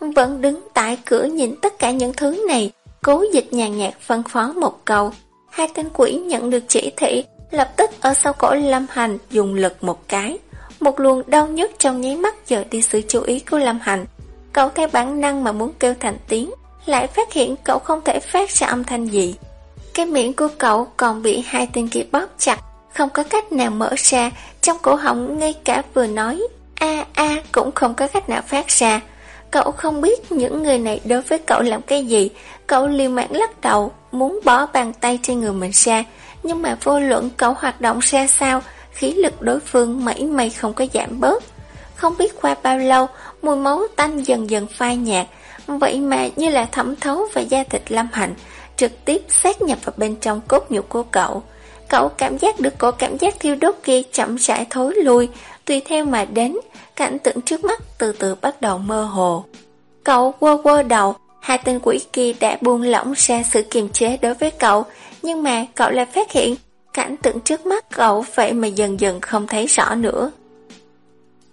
Vẫn đứng tại cửa nhìn tất cả những thứ này, cố dịch nhàn nhạt phân phó một câu. Hai tên quỷ nhận được chỉ thị, lập tức ở sau cổ Lâm Hành dùng lực một cái. Một luồng đau nhức trong nháy mắt giờ đi sự chú ý của Lâm Hành. Cậu theo bản năng mà muốn kêu thành tiếng, lại phát hiện cậu không thể phát ra âm thanh gì. Cái miệng của cậu còn bị hai tên kia bóp chặt, không có cách nào mở ra, trong cổ họng ngay cả vừa nói a a cũng không có cách nào phát ra. Cậu không biết những người này đối với cậu làm cái gì, cậu liều mạng lắc đầu, muốn bỏ bàn tay trên người mình ra, nhưng mà vô luận cậu hoạt động ra sao, khí lực đối phương mảy may không có giảm bớt. Không biết qua bao lâu, mùi máu tanh dần dần phai nhạt, vậy mà như là thẩm thấu vào da thịt lâm hạnh, trực tiếp sát nhập vào bên trong cốt nhục của cậu. Cậu cảm giác được cổ cảm giác thiêu đốt kia chậm rãi thối lui, tùy theo mà đến, cảnh tượng trước mắt từ từ bắt đầu mơ hồ. Cậu quơ quơ đầu, hai tên quỷ kia đã buông lỏng ra sự kiềm chế đối với cậu, nhưng mà cậu lại phát hiện cảnh tượng trước mắt cậu vậy mà dần dần không thấy rõ nữa.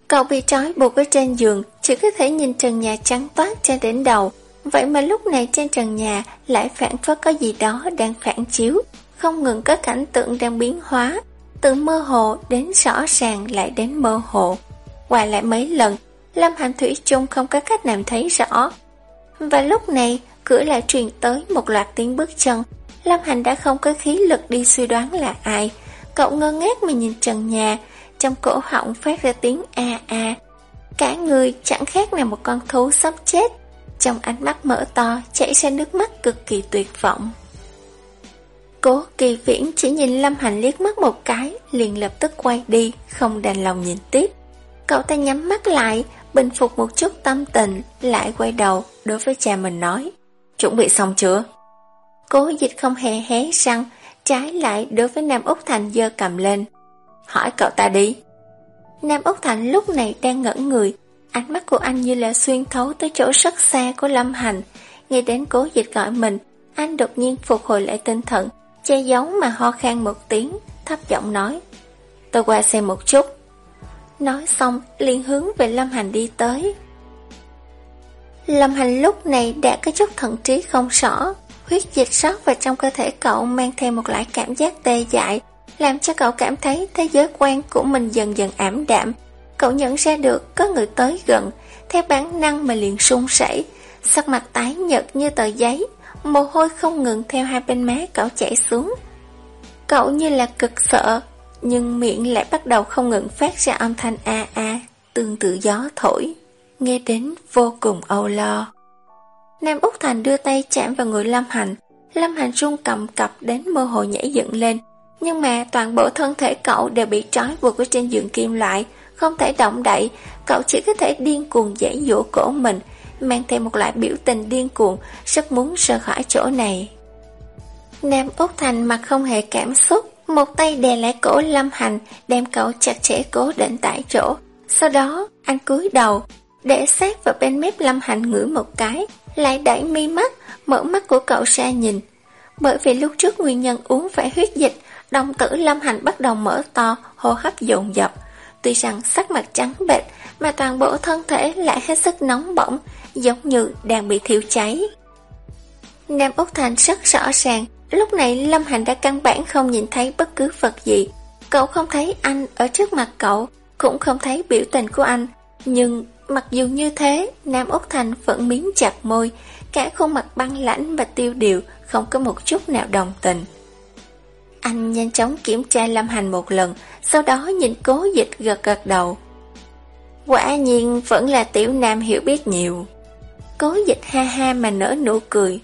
Cậu bị trói buộc ở trên giường, chỉ có thể nhìn trần nhà trắng toát trên đỉnh đầu, vậy mà lúc này trên trần nhà lại phản phất có gì đó đang phản chiếu, không ngừng có cảnh tượng đang biến hóa, từ mơ hồ đến rõ ràng lại đến mơ hồ. Qua lại mấy lần, Lâm Hành Thủy chung không có cách nào thấy rõ. Và lúc này, cửa lại truyền tới một loạt tiếng bước chân. Lâm Hành đã không có khí lực đi suy đoán là ai. Cậu ngơ ngác mà nhìn trần nhà, trong cổ họng phát ra tiếng a a. Cả người chẳng khác nào một con thú sắp chết. Trong ánh mắt mở to, chảy ra nước mắt cực kỳ tuyệt vọng. Cố kỳ viễn chỉ nhìn Lâm Hành liếc mắt một cái, liền lập tức quay đi, không đành lòng nhìn tiếp. Cậu ta nhắm mắt lại, bình phục một chút tâm tình, lại quay đầu, đối với cha mình nói. Chuẩn bị xong chưa? Cố dịch không hề hé răng, trái lại đối với Nam Úc Thành dơ cầm lên. Hỏi cậu ta đi. Nam Úc Thành lúc này đang ngẩn người, ánh mắt của anh như là xuyên thấu tới chỗ rất xa của Lâm Hành. Nghe đến cố dịch gọi mình, anh đột nhiên phục hồi lại tinh thần, che giấu mà ho khan một tiếng, thấp giọng nói. Tôi qua xem một chút. Nói xong, liền hướng về Lâm Hành đi tới. Lâm Hành lúc này đã có chút thận trí không rõ, huyết dịch sót vào trong cơ thể cậu mang theo một loại cảm giác tê dại, làm cho cậu cảm thấy thế giới quan của mình dần dần ảm đạm. Cậu nhận ra được có người tới gần, theo bản năng mà liền sung sẩy, sắc mặt tái nhợt như tờ giấy, mồ hôi không ngừng theo hai bên má cậu chảy xuống. Cậu như là cực sợ, nhưng miệng lại bắt đầu không ngừng phát ra âm thanh a a, tương tự gió thổi, nghe đến vô cùng âu lo. Nam Úc Thành đưa tay chạm vào người Lâm Hành, Lâm Hành run cầm cập đến mơ hồ nhảy dựng lên, nhưng mà toàn bộ thân thể cậu đều bị trói buộc ở trên giường kim loại, không thể động đậy, cậu chỉ có thể điên cuồng giải dỗ cổ mình, mang theo một loại biểu tình điên cuồng, rất muốn rời khỏi chỗ này. Nam Úc Thành mặt không hề cảm xúc, một tay đè lại cổ Lâm Hành, đem cậu chặt chẽ cố định tại chỗ. Sau đó, anh cúi đầu, để sát vào bên mép Lâm Hành ngửi một cái, lại đẩy mi mắt, mở mắt của cậu ra nhìn. Bởi vì lúc trước nguyên nhân uống phải huyết dịch, đồng tử Lâm Hành bắt đầu mở to, hô hấp dồn dập. Tuy rằng sắc mặt trắng bệch, mà toàn bộ thân thể lại hết sức nóng bỏng, giống như đang bị thiêu cháy. Nam Úc Thành rất rõ ràng, lúc này Lâm Hành đã căn bản không nhìn thấy bất cứ vật gì. Cậu không thấy anh ở trước mặt cậu, cũng không thấy biểu tình của anh. Nhưng mặc dù như thế, Nam Úc Thành vẫn miếng chặt môi, cả khuôn mặt băng lãnh và tiêu điều, không có một chút nào đồng tình. Anh nhanh chóng kiểm tra Lâm Hành một lần, sau đó nhìn cố dịch gật gật đầu. Quả nhiên vẫn là tiểu nam hiểu biết nhiều. Cố dịch ha ha mà nở nụ cười.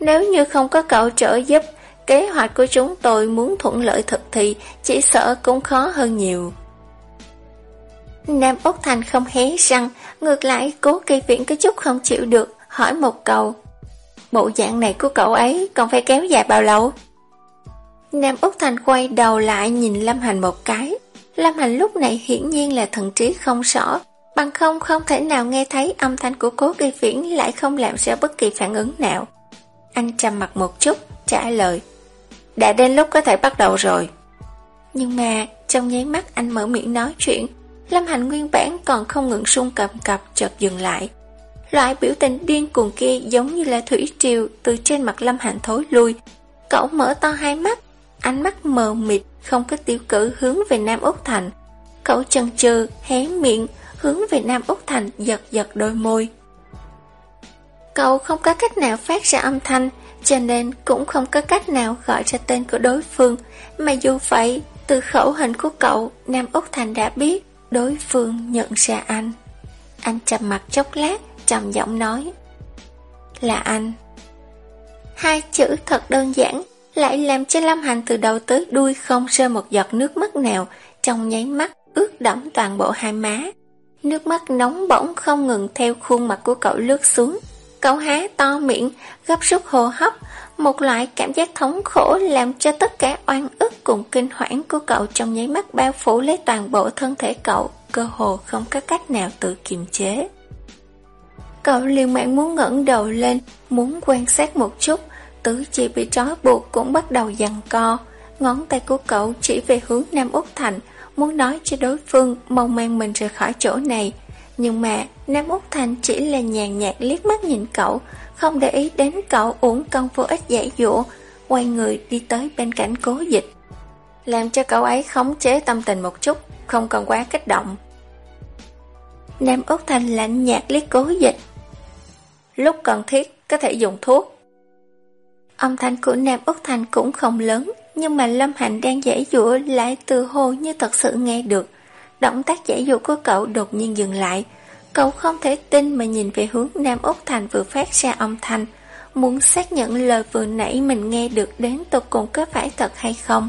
Nếu như không có cậu trợ giúp, kế hoạch của chúng tôi muốn thuận lợi thực thì chỉ sợ cũng khó hơn nhiều. Nam Úc Thành không hé răng, ngược lại cố kỳ viện cái chút không chịu được, hỏi một câu. Bộ dạng này của cậu ấy còn phải kéo dài bao lâu? Nam Úc Thành quay đầu lại nhìn Lâm Hành một cái. Lâm Hành lúc này hiển nhiên là thần trí không rõ, bằng không không thể nào nghe thấy âm thanh của cố kỳ viễn lại không làm ra bất kỳ phản ứng nào. Anh trầm mặt một chút, trả lời. Đã đến lúc có thể bắt đầu rồi. Nhưng mà, trong nháy mắt anh mở miệng nói chuyện, Lâm Hành nguyên bản còn không ngừng sung cầm cập chợt dừng lại. Loại biểu tình điên cuồng kia giống như là thủy triều từ trên mặt Lâm Hành thối lui. Cậu mở to hai mắt, ánh mắt mờ mịt, không có tiêu cử hướng về Nam Úc Thành. Cậu chần chừ, hé miệng, hướng về Nam Úc Thành giật giật đôi môi. Cậu không có cách nào phát ra âm thanh, cho nên cũng không có cách nào gọi ra tên của đối phương, mà dù vậy, từ khẩu hình của cậu, Nam Úc Thành đã biết đối phương nhận ra anh. Anh trầm mặt chốc lát, trầm giọng nói. Là anh. Hai chữ thật đơn giản, lại làm cho Lâm Hành từ đầu tới đuôi không rơi một giọt nước mắt nào, trong nháy mắt ướt đẫm toàn bộ hai má. Nước mắt nóng bỏng không ngừng theo khuôn mặt của cậu lướt xuống. Cậu há to miệng, gấp rút hô hấp, một loại cảm giác thống khổ làm cho tất cả oan ức cùng kinh hoảng của cậu trong nháy mắt bao phủ lấy toàn bộ thân thể cậu, cơ hồ không có cách nào tự kiềm chế. Cậu liền mạng muốn ngẩng đầu lên, muốn quan sát một chút, tứ chi bị trói buộc cũng bắt đầu giằng co. Ngón tay của cậu chỉ về hướng Nam Úc Thành, muốn nói cho đối phương mong mang mình rời khỏi chỗ này. Nhưng mà Nam Úc Thành chỉ là nhàn nhạt liếc mắt nhìn cậu, không để ý đến cậu uổng công vô ích giải dụa, quay người đi tới bên cạnh cố dịch. Làm cho cậu ấy khống chế tâm tình một chút, không cần quá kích động. Nam Úc Thành lạnh nhạt liếc cố dịch. Lúc cần thiết, có thể dùng thuốc. Âm thanh của Nam Úc Thành cũng không lớn, nhưng mà Lâm Hạnh đang giải dụa lại từ hồ như thật sự nghe được. Động tác giải dụa của cậu đột nhiên dừng lại. Cậu không thể tin mà nhìn về hướng Nam Úc Thành vừa phát ra âm thanh, muốn xác nhận lời vừa nãy mình nghe được đến tục cùng có phải thật hay không.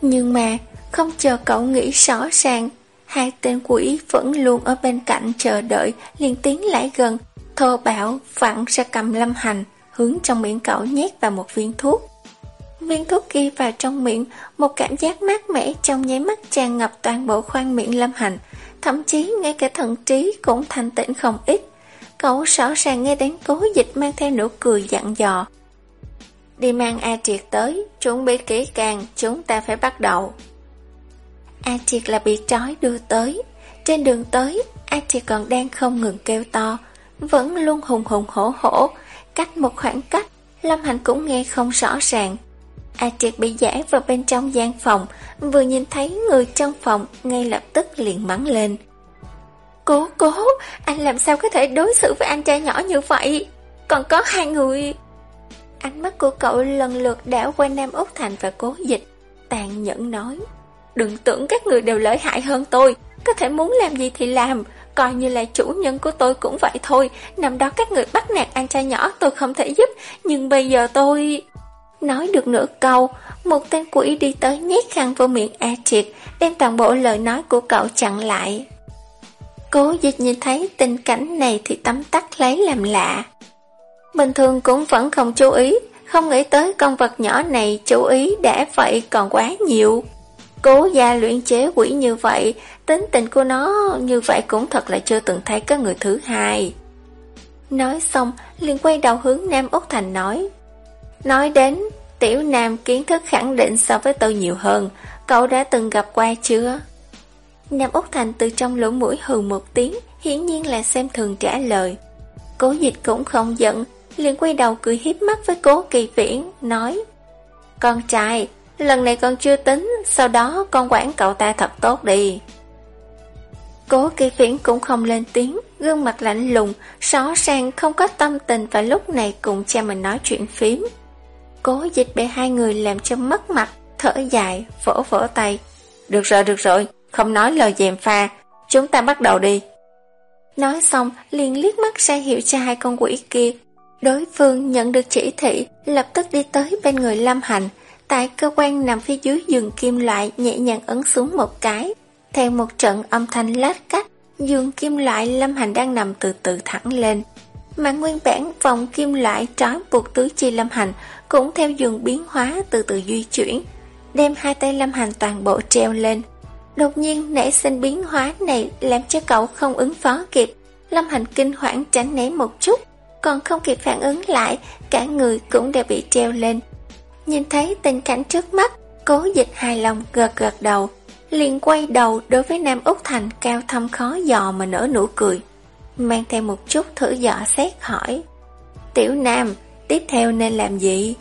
Nhưng mà, không chờ cậu nghĩ rõ ràng, hai tên quỷ vẫn luôn ở bên cạnh chờ đợi, liền tiến lại gần, thô bảo vặn ra cầm lâm hành, hướng trong miệng cậu nhét vào một viên thuốc. Viên thuốc ghi vào trong miệng, một cảm giác mát mẻ trong nháy mắt tràn ngập toàn bộ khoang miệng lâm hành, thậm chí ngay cả thần trí cũng thanh tịnh không ít. Cậu rõ ràng nghe đến cố dịch mang theo nụ cười dặn dò. Đi mang A Triệt tới, chuẩn bị kỹ càng, chúng ta phải bắt đầu. A Triệt là bị trói đưa tới. Trên đường tới, A Triệt còn đang không ngừng kêu to, vẫn luôn hùng hùng hổ hổ, cách một khoảng cách, Lâm Hành cũng nghe không rõ ràng. A Triệt bị giải vào bên trong gian phòng, vừa nhìn thấy người trong phòng, ngay lập tức liền mắng lên. Cố cố, anh làm sao có thể đối xử với anh trai nhỏ như vậy? Còn có hai người... Ánh mắt của cậu lần lượt đảo qua Nam Úc Thành và cố dịch, tàn nhẫn nói. Đừng tưởng các người đều lợi hại hơn tôi, có thể muốn làm gì thì làm, coi như là chủ nhân của tôi cũng vậy thôi, năm đó các người bắt nạt anh trai nhỏ tôi không thể giúp, nhưng bây giờ tôi... Nói được nửa câu, một tên quỷ đi tới nhét khăn vào miệng A Triệt, đem toàn bộ lời nói của cậu chặn lại. Cố dịch nhìn thấy tình cảnh này thì tấm tắc lấy làm lạ. Bình thường cũng vẫn không chú ý, không nghĩ tới con vật nhỏ này chú ý đã vậy còn quá nhiều. Cố gia luyện chế quỷ như vậy, tính tình của nó như vậy cũng thật là chưa từng thấy có người thứ hai. Nói xong, liền quay đầu hướng Nam Úc Thành nói. Nói đến, tiểu nam kiến thức khẳng định so với tôi nhiều hơn, cậu đã từng gặp qua chưa? Nam Úc Thành từ trong lỗ mũi hừ một tiếng, hiển nhiên là xem thường trả lời. Cố dịch cũng không giận, liền quay đầu cười hiếp mắt với cố kỳ viễn, nói Con trai, lần này con chưa tính, sau đó con quản cậu ta thật tốt đi. Cố kỳ viễn cũng không lên tiếng, gương mặt lạnh lùng, xó sang không có tâm tình và lúc này cùng cha mình nói chuyện phím. Cố dịch bị hai người làm cho mất mặt, thở dài, vỗ vỗ tay. Được rồi, được rồi, không nói lời dèm pha, chúng ta bắt đầu đi. Nói xong, liền liếc mắt ra hiệu cho hai con quỷ kia. Đối phương nhận được chỉ thị, lập tức đi tới bên người Lâm Hành. Tại cơ quan nằm phía dưới giường kim loại nhẹ nhàng ấn xuống một cái. Theo một trận âm thanh lát cách, giường kim loại Lâm Hành đang nằm từ từ thẳng lên. Mà nguyên bản vòng kim loại trói buộc tứ chi Lâm Hành cũng theo dường biến hóa từ từ di chuyển, đem hai tay Lâm Hành toàn bộ treo lên. Đột nhiên nảy sinh biến hóa này làm cho cậu không ứng phó kịp. Lâm Hành kinh hoảng tránh né một chút, còn không kịp phản ứng lại, cả người cũng đã bị treo lên. Nhìn thấy tình cảnh trước mắt, cố dịch hài lòng gật gật đầu, liền quay đầu đối với Nam Úc Thành cao thâm khó dò mà nở nụ cười. Mang theo một chút thử dọ xét hỏi. Tiểu Nam, tiếp theo nên làm gì?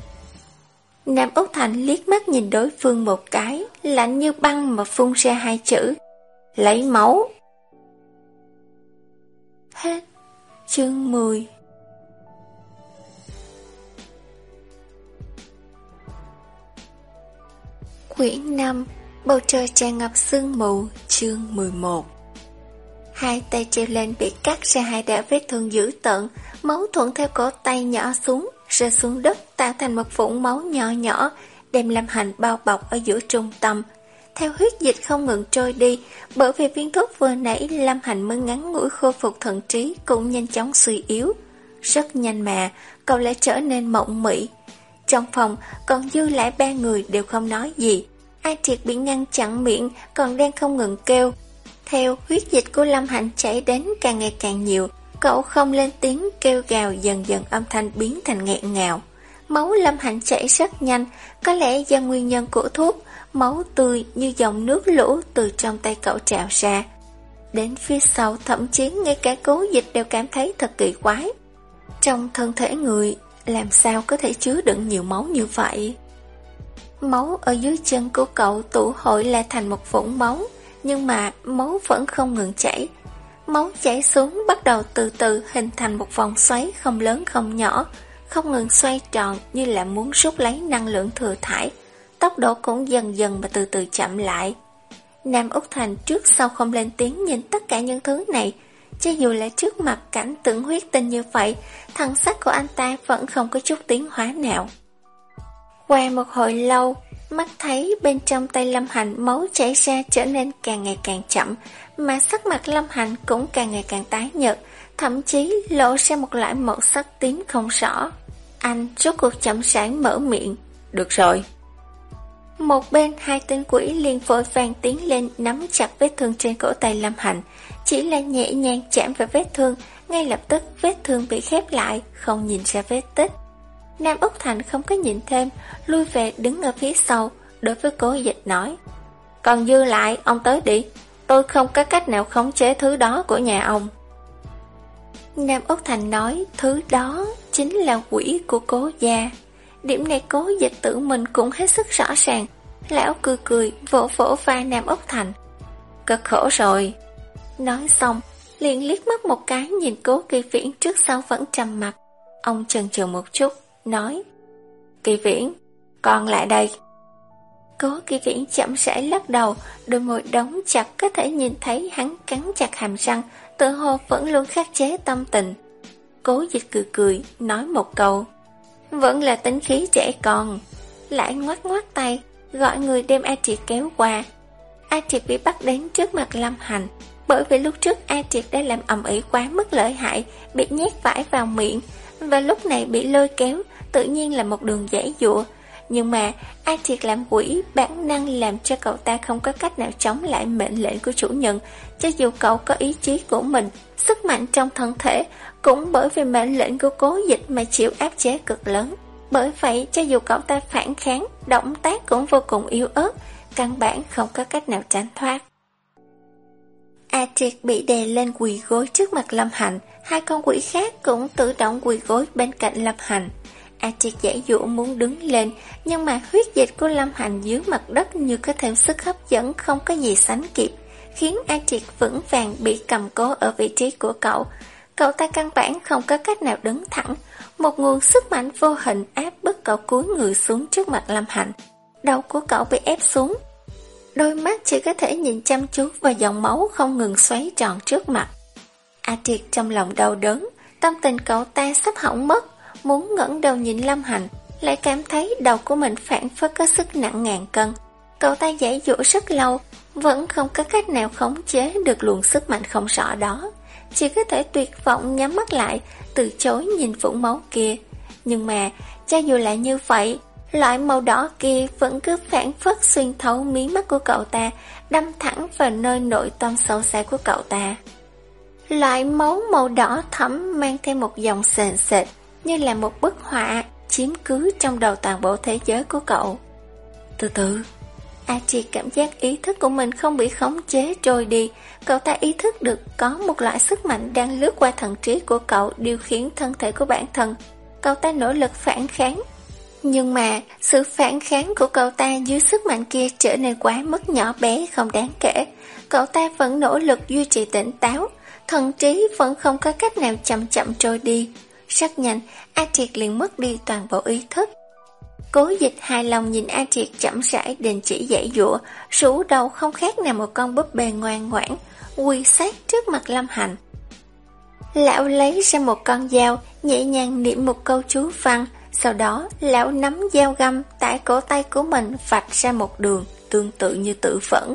Nam Úc Thành liếc mắt nhìn đối phương một cái, lạnh như băng mà phun ra hai chữ. Lấy máu. Hết chương 10 Quyển 5 Bầu trời tràn ngập sương mù Chương 11 Hai tay treo lên bị cắt ra hai đạo vết thương dữ tợn. Máu thuận theo cổ tay nhỏ xuống, Rơi xuống đất tạo thành một vũng máu nhỏ nhỏ, Đem Lâm Hành bao bọc ở giữa trung tâm. Theo huyết dịch không ngừng trôi đi, Bởi vì viên thuốc vừa nãy Lâm Hành mới ngắn ngủi khôi phục thần trí Cũng nhanh chóng suy yếu. Rất nhanh mà, Cậu lại trở nên mộng mị. Trong phòng, còn dư lại ba người đều không nói gì. Ai triệt bị ngăn chặn miệng, Còn đang không ngừng kêu. Theo huyết dịch của Lâm Hạnh chảy đến càng ngày càng nhiều. Cậu không lên tiếng kêu gào dần dần âm thanh biến thành nghẹn ngào. Máu Lâm Hạnh chảy rất nhanh Có lẽ do nguyên nhân của thuốc. Máu tươi như dòng nước lũ từ trong tay cậu trào ra. Đến phía sau thậm chí ngay cả cố dịch đều cảm thấy thật kỳ quái. Trong thân thể người làm sao có thể chứa đựng nhiều máu như vậy? Máu ở dưới chân của cậu tụ hội lại thành một vũng máu, nhưng mà máu vẫn không ngừng chảy. Máu chảy xuống bắt đầu từ từ hình thành một vòng xoáy không lớn không nhỏ, không ngừng xoay tròn như là muốn rút lấy năng lượng thừa thải. Tốc độ cũng dần dần mà từ từ chậm lại. Nam Úc Thành trước sau không lên tiếng nhìn tất cả những thứ này, cho dù là trước mặt cảnh tượng huyết tinh như vậy, thần sắc của anh ta vẫn không có chút tiến hóa nào. Qua một hồi lâu, mắt thấy bên trong tay Lâm Hành máu chảy ra trở nên càng ngày càng chậm, mà sắc mặt Lâm Hành cũng càng ngày càng tái nhợt, thậm chí lộ ra một loại màu sắc tím không rõ. Anh rốt cuộc chậm rãi mở miệng. Được rồi. Một bên hai tên quỷ liền vội vàng tiến lên nắm chặt vết thương trên cổ tay Lâm Hành. Chỉ là nhẹ nhàng chạm vào vết thương, ngay lập tức vết thương bị khép lại, không nhìn ra vết tích. Nam Úc Thành không có nhìn thêm, lui về đứng ở phía sau, đối với cố dịch nói. Còn dư lại, ông tới đi, tôi không có cách nào khống chế thứ đó của nhà ông. Nam Úc Thành nói thứ đó chính là quỷ của cố gia. Điểm này cố dịch tự mình cũng hết sức rõ ràng. Lão cười cười, vỗ vỗ vai Nam Úc Thành. Cực khổ rồi. Nói xong, liền liếc mắt một cái nhìn cố kỳ viễn trước sau vẫn trầm mặt. Ông chần chừ một chút, nói Kỳ viễn, con lại đây. Cố kỳ viễn chậm rãi lắc đầu, đôi môi đóng chặt có thể nhìn thấy hắn cắn chặt hàm răng, tự hồ vẫn luôn khắc chế tâm tình. Cố dịch cười cười, nói một câu. Vẫn là tính khí trẻ con. Lại ngoát ngoát tay, gọi người đem A Triệt kéo qua. A Triệt bị bắt đến trước mặt Lâm Hành, bởi vì lúc trước A Triệt đã làm ầm ĩ quá mức lợi hại, bị nhét vải vào miệng, và lúc này bị lôi kéo, tự nhiên là một đường dễ dụa. Nhưng mà, ai thiệt làm quỷ, bản năng làm cho cậu ta không có cách nào chống lại mệnh lệnh của chủ nhân. Cho dù cậu có ý chí của mình, sức mạnh trong thân thể, cũng bởi vì mệnh lệnh của cố dịch mà chịu áp chế cực lớn. Bởi vậy cho dù cậu ta phản kháng, động tác cũng vô cùng yếu ớt, căn bản không có cách nào tránh thoát. A Triệt bị đè lên quỳ gối trước mặt Lâm Hạnh, hai con quỷ khác cũng tự động quỳ gối bên cạnh Lâm Hành. A Triệt giải dụ muốn đứng lên, nhưng mà huyết dịch của Lâm Hành dưới mặt đất như có thêm sức hấp dẫn không có gì sánh kịp, khiến A Triệt vững vàng bị cầm cố ở vị trí của cậu. Cậu ta căn bản không có cách nào đứng thẳng, một nguồn sức mạnh vô hình áp bức cậu cúi người xuống trước mặt Lâm Hành. Đầu của cậu bị ép xuống. Đôi mắt chỉ có thể nhìn chăm chú vào dòng máu không ngừng xoáy tròn trước mặt. A Triệt trong lòng đau đớn, tâm tình cậu ta sắp hỏng mất, muốn ngẩng đầu nhìn Lâm Hành, lại cảm thấy đầu của mình phản phất có sức nặng ngàn cân. Cậu ta giải dỗ rất lâu, vẫn không có cách nào khống chế được luồng sức mạnh không rõ đó. Chỉ có thể tuyệt vọng nhắm mắt lại, từ chối nhìn vũng máu kia. Nhưng mà, cho dù là như vậy, loại màu đỏ kia vẫn cứ phản phất xuyên thấu mí mắt của cậu ta, đâm thẳng vào nơi nội tâm sâu xa của cậu ta. Loại máu màu đỏ thẫm mang theo một dòng sền sệt, như là một bức họa chiếm cứ trong đầu toàn bộ thế giới của cậu. Từ từ, A Chi cảm giác ý thức của mình không bị khống chế trôi đi, cậu ta ý thức được có một loại sức mạnh đang lướt qua thần trí của cậu điều khiển thân thể của bản thân. Cậu ta nỗ lực phản kháng. Nhưng mà, sự phản kháng của cậu ta dưới sức mạnh kia trở nên quá mức nhỏ bé không đáng kể. Cậu ta vẫn nỗ lực duy trì tỉnh táo, thần trí vẫn không có cách nào chậm chậm trôi đi. Rất nhanh, A Triệt liền mất đi toàn bộ ý thức. Cố dịch hài lòng nhìn A Triệt chậm rãi đình chỉ dãy dụa, rủ đầu không khác nào một con búp bê ngoan ngoãn, quỳ sát trước mặt Lâm Hành. Lão lấy ra một con dao, nhẹ nhàng niệm một câu chú văn, sau đó lão nắm dao găm tại cổ tay của mình vạch ra một đường, tương tự như tự phẫn.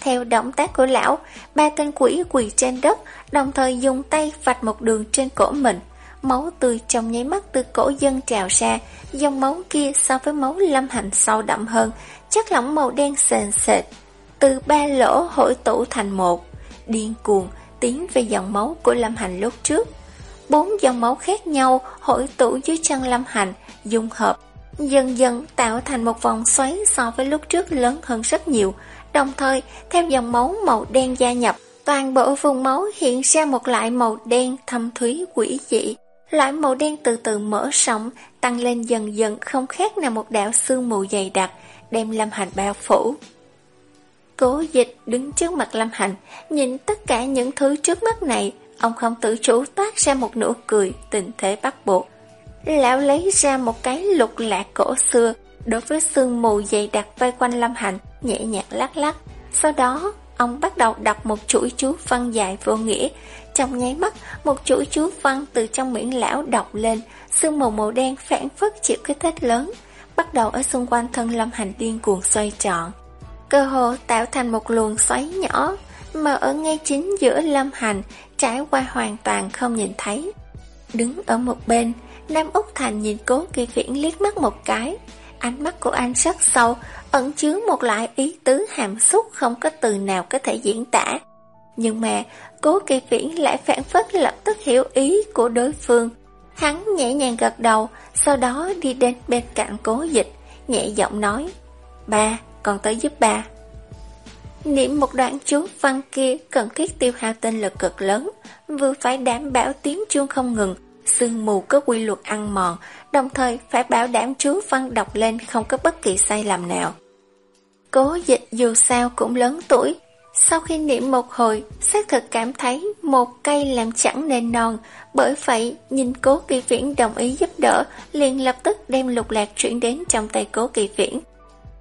Theo động tác của lão, ba tên quỷ quỳ trên đất, đồng thời dùng tay vạch một đường trên cổ mình. Máu tươi trong nháy mắt từ cổ dân trào ra, dòng máu kia so với máu lâm hành sâu đậm hơn, chất lỏng màu đen sền sệt. Từ ba lỗ hội tụ thành một, điên cuồng tiến về dòng máu của lâm hành lúc trước. Bốn dòng máu khác nhau hội tụ dưới chân lâm hành, dung hợp, dần dần tạo thành một vòng xoáy so với lúc trước lớn hơn rất nhiều, Đồng thời, theo dòng máu màu đen gia nhập, toàn bộ vùng máu hiện ra một loại màu đen thâm thúy quỷ dị. Loại màu đen từ từ mở rộng, tăng lên dần dần không khác nào một đạo sương mù dày đặc, đem Lâm Hành bao phủ. Cố dịch đứng trước mặt Lâm Hành, nhìn tất cả những thứ trước mắt này, ông không tự chủ toát ra một nụ cười, tình thế bắt buộc. Lão lấy ra một cái lục lạc cổ xưa, đối với sương mù dày đặc vây quanh Lâm Hành, nhẹ nhàng lắc lắc. Sau đó, ông bắt đầu đọc một chuỗi chú văn dài vô nghĩa. Trong nháy mắt, một chuỗi chú văn từ trong miệng lão đọc lên, sương mù màu đen phản phất chịu cái thích lớn, bắt đầu ở xung quanh thân Lâm Hành điên cuồng xoay tròn. Cơ hồ tạo thành một luồng xoáy nhỏ, mà ở ngay chính giữa Lâm Hành, trải qua hoàn toàn không nhìn thấy. Đứng ở một bên, Nam Úc Thành nhìn cố kỳ viễn liếc mắt một cái, Ánh mắt của anh rất sâu, ẩn chứa một loại ý tứ hàm xúc không có từ nào có thể diễn tả. Nhưng mà, cố kỳ viễn lại phản phất lập tức hiểu ý của đối phương. Hắn nhẹ nhàng gật đầu, sau đó đi đến bên cạnh cố dịch, nhẹ giọng nói, Ba, còn tới giúp ba. Niệm một đoạn chú văn kia cần thiết tiêu hao tinh lực cực lớn, vừa phải đảm bảo tiếng chuông không ngừng, sương mù có quy luật ăn mòn, đồng thời phải bảo đảm chú văn đọc lên không có bất kỳ sai lầm nào. Cố dịch dù sao cũng lớn tuổi, sau khi niệm một hồi, xác thực cảm thấy một cây làm chẳng nền non, bởi vậy nhìn cố kỳ viễn đồng ý giúp đỡ, liền lập tức đem lục lạc chuyển đến trong tay cố kỳ viễn.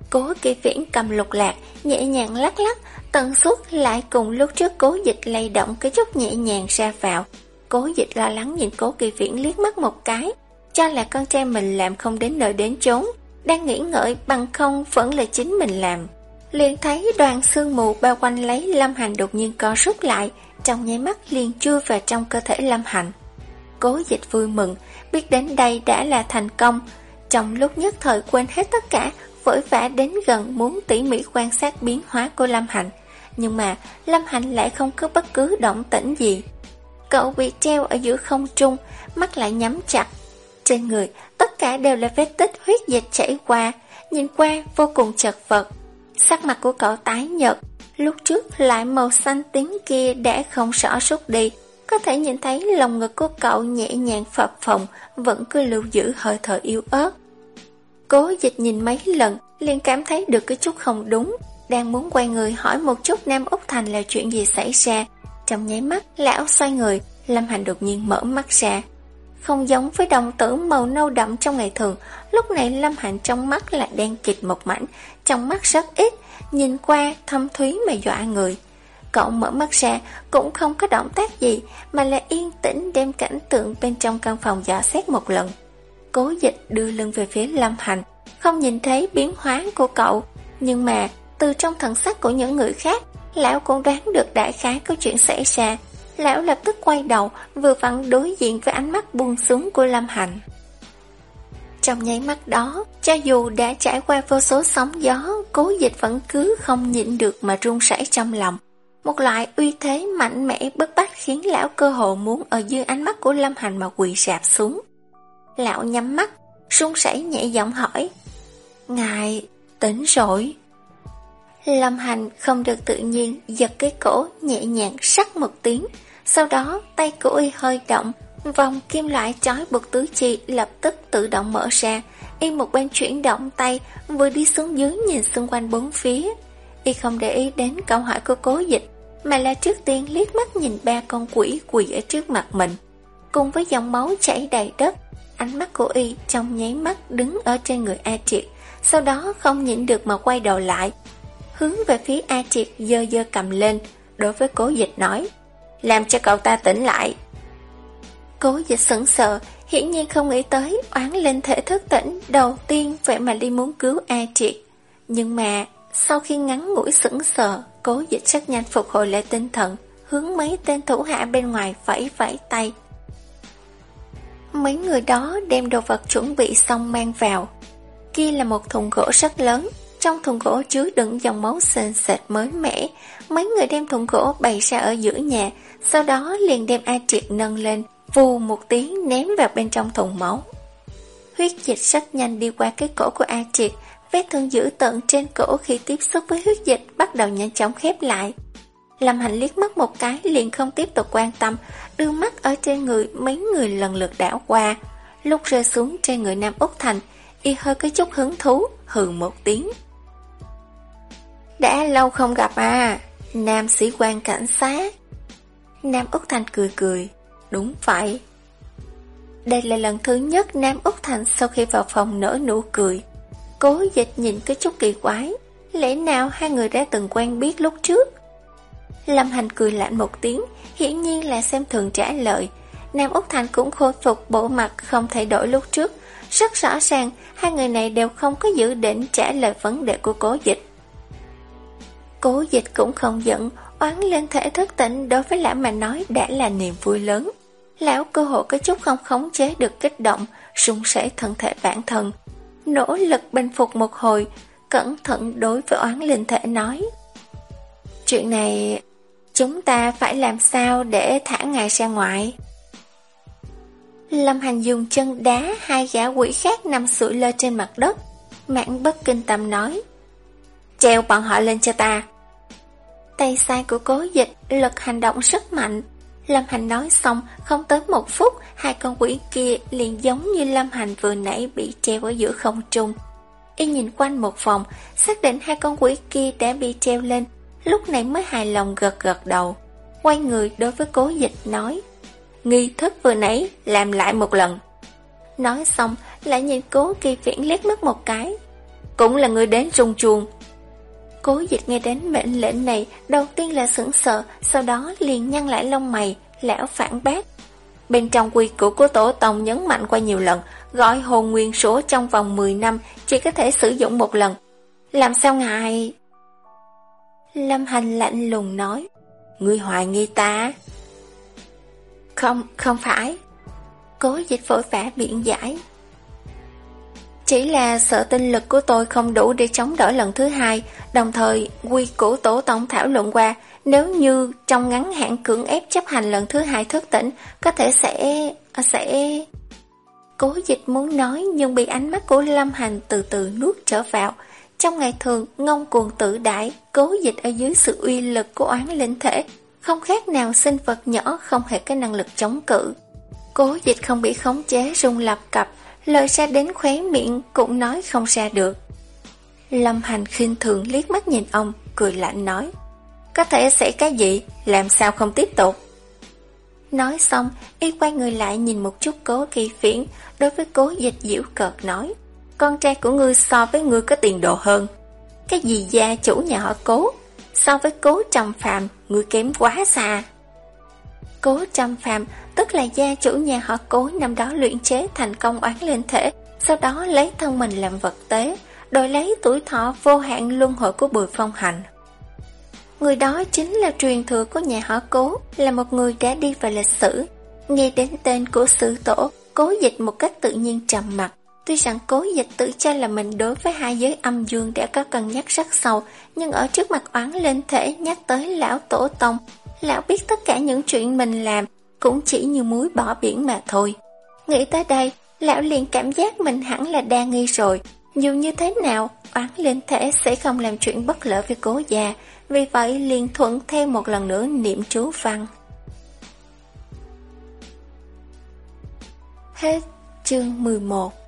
Cố kỳ viễn cầm lục lạc, nhẹ nhàng lắc lắc, tần suất lại cùng lúc trước cố dịch lay động cái chút nhẹ nhàng ra vào, Cố dịch lo lắng nhìn cố kỳ viễn liếc mắt một cái, cho là con trai mình làm không đến nơi đến chốn, đang nghĩ ngợi bằng không vẫn là chính mình làm. Liền thấy đoàn sương mù bao quanh lấy Lâm Hành đột nhiên co rút lại, trong nháy mắt liền chui vào trong cơ thể Lâm Hành. Cố dịch vui mừng, biết đến đây đã là thành công. Trong lúc nhất thời quên hết tất cả, vội vã đến gần muốn tỉ mỉ quan sát biến hóa của Lâm Hành. Nhưng mà Lâm Hành lại không có bất cứ động tĩnh gì. Cậu bị treo ở giữa không trung, mắt lại nhắm chặt. Trên người, tất cả đều là vết tích huyết dịch chảy qua, nhìn qua vô cùng chật vật. Sắc mặt của cậu tái nhợt, lúc trước lại màu xanh tím kia đã không rõ rút đi, có thể nhìn thấy lòng ngực của cậu nhẹ nhàng phập phồng, vẫn cứ lưu giữ hơi thở yếu ớt. Cố dịch nhìn mấy lần, liền cảm thấy được cái chút không đúng, đang muốn quay người hỏi một chút Nam Úc Thành là chuyện gì xảy ra. Trong nháy mắt, lão xoay người, Lâm Hành đột nhiên mở mắt ra. Không giống với đồng tử màu nâu đậm trong ngày thường, lúc này Lâm Hành trong mắt là đen kịt một mảnh, trong mắt rất ít, nhìn qua thâm thúy mà dọa người. Cậu mở mắt ra cũng không có động tác gì mà là yên tĩnh đem cảnh tượng bên trong căn phòng dò xét một lần. Cố dịch đưa lưng về phía Lâm Hành, không nhìn thấy biến hóa của cậu, nhưng mà từ trong thần sắc của những người khác, lão cũng đoán được đại khái có chuyện xảy ra. Lão lập tức quay đầu, vừa vặn đối diện với ánh mắt buông xuống của Lâm Hành. Trong nháy mắt đó, cho dù đã trải qua vô số sóng gió, cố dịch vẫn cứ không nhịn được mà run rẩy trong lòng. Một loại uy thế mạnh mẽ bất bách khiến lão cơ hồ muốn ở dưới ánh mắt của Lâm Hành mà quỳ sạp xuống. Lão nhắm mắt, run rẩy nhẹ giọng hỏi. Ngài, tỉnh rồi. Lâm Hành không được tự nhiên giật cái cổ nhẹ nhàng sắc một tiếng, sau đó tay của y hơi động, vòng kim loại chói buộc tứ chi lập tức tự động mở ra, y một bên chuyển động tay, vừa đi xuống dưới nhìn xung quanh bốn phía. Y không để ý đến câu hỏi của cố dịch, mà là trước tiên liếc mắt nhìn ba con quỷ quỳ ở trước mặt mình. Cùng với dòng máu chảy đầy đất, ánh mắt của y trong nháy mắt đứng ở trên người A Triệt, sau đó không nhịn được mà quay đầu lại, hướng về phía A Triệt dơ dơ cầm lên, đối với cố dịch nói, làm cho cậu ta tỉnh lại. Cố dịch sững sờ, hiển nhiên không nghĩ tới oán linh thể thức tỉnh đầu tiên vậy mà đi muốn cứu A Triệt. Nhưng mà, sau khi ngắn ngủi sững sờ, cố dịch rất nhanh phục hồi lại tinh thần, hướng mấy tên thủ hạ bên ngoài vẫy vẫy tay. Mấy người đó đem đồ vật chuẩn bị xong mang vào. Kia là một thùng gỗ rất lớn, trong thùng gỗ chứa đựng dòng máu sền sệt mới mẻ. Mấy người đem thùng gỗ bày ra ở giữa nhà, sau đó liền đem A Triệt nâng lên, vù một tiếng ném vào bên trong thùng máu. Huyết dịch rất nhanh đi qua cái cổ của A Triệt, vết thương dữ tận trên cổ khi tiếp xúc với huyết dịch bắt đầu nhanh chóng khép lại. Lâm Hành liếc mắt một cái liền không tiếp tục quan tâm, đưa mắt ở trên người mấy người lần lượt đảo qua. Lúc rơi xuống trên người Nam Úc Thành, y hơi có chút hứng thú, hừ một tiếng. Đã lâu không gặp à, Nam sĩ quan cảnh sát. Nam Úc Thành cười cười, đúng vậy. Đây là lần thứ nhất Nam Úc Thành sau khi vào phòng nở nụ cười. Cố dịch nhìn cái chút kỳ quái, lẽ nào hai người đã từng quen biết lúc trước? Lâm Hành cười lạnh một tiếng, hiển nhiên là xem thường trả lời. Nam Úc Thành cũng khôi phục bộ mặt không thay đổi lúc trước. Rất rõ ràng, hai người này đều không có dự định trả lời vấn đề của cố dịch. Cố dịch cũng không giận, oán lên thể thức tỉnh đối với lã mà nói đã là niềm vui lớn. Lão cơ hội có chút không khống chế được kích động, sung sẻ thân thể bản thân. Nỗ lực bình phục một hồi, cẩn thận đối với oán linh thể nói. Chuyện này, chúng ta phải làm sao để thả ngài ra ngoài? Lâm Hành dùng chân đá hai gã quỷ khác nằm sụi lơ trên mặt đất. Mãn bất kinh tâm nói. Treo bọn họ lên cho ta. Tay sai của cố dịch lực hành động rất mạnh. Lâm Hành nói xong, không tới một phút, hai con quỷ kia liền giống như Lâm Hành vừa nãy bị treo ở giữa không trung. Y nhìn quanh một vòng, xác định hai con quỷ kia đã bị treo lên, lúc này mới hài lòng gật gật đầu. Quay người đối với cố dịch nói, nghi thức vừa nãy làm lại một lần. Nói xong, lại nhìn cố kỳ viễn liếc mắt một cái. Cũng là người đến rung chuông, Cố dịch nghe đến mệnh lệnh này, đầu tiên là sững sờ, sau đó liền nhăn lại lông mày, lão phản bác. Bên trong quy củ của tổ tông nhấn mạnh qua nhiều lần, gọi hồn nguyên số trong vòng 10 năm chỉ có thể sử dụng một lần. Làm sao ngài... Lâm Hành lạnh lùng nói, Ngươi hoài nghi ta? Không, không phải. Cố dịch vội vã biện giải, chỉ là sợ tinh lực của tôi không đủ để chống đỡ lần thứ hai, đồng thời quy củ tổ tổng thảo luận qua, nếu như trong ngắn hạn cưỡng ép chấp hành lần thứ hai thức tỉnh, có thể sẽ... À, sẽ... Cố dịch muốn nói nhưng bị ánh mắt của Lâm Hành từ từ nuốt trở vào. Trong ngày thường, ngông cuồng tự đại, cố dịch ở dưới sự uy lực của oán linh thể, không khác nào sinh vật nhỏ không hề có năng lực chống cự. Cố dịch không bị khống chế rung lập cập, lời ra đến khóe miệng cũng nói không ra được. Lâm Hành khinh thường liếc mắt nhìn ông, cười lạnh nói. Có thể sẽ cái gì, làm sao không tiếp tục? Nói xong, y quay người lại nhìn một chút cố kỳ phiển, đối với cố dịch diễu cợt nói. Con trai của ngươi so với ngươi có tiền đồ hơn. Cái gì gia chủ nhà họ cố, so với cố trầm phàm, ngươi kém quá xa. Cố Trâm Phạm, tức là gia chủ nhà họ cố năm đó luyện chế thành công oán lên thể, sau đó lấy thân mình làm vật tế, đổi lấy tuổi thọ vô hạn luân hồi của bùi phong hành. Người đó chính là truyền thừa của nhà họ cố, là một người đã đi vào lịch sử. Nghe đến tên của sư tổ, cố dịch một cách tự nhiên trầm mặt. Tuy rằng cố dịch tự cho là mình đối với hai giới âm dương đã có cân nhắc rất sâu, nhưng ở trước mặt oán lên thể nhắc tới lão tổ tông, lão biết tất cả những chuyện mình làm cũng chỉ như muối bỏ biển mà thôi. Nghĩ tới đây, lão liền cảm giác mình hẳn là đa nghi rồi, dù như thế nào, oán lên thể sẽ không làm chuyện bất lợi với cố già, vì vậy liền thuận thêm một lần nữa niệm chú văn. Hết chương 11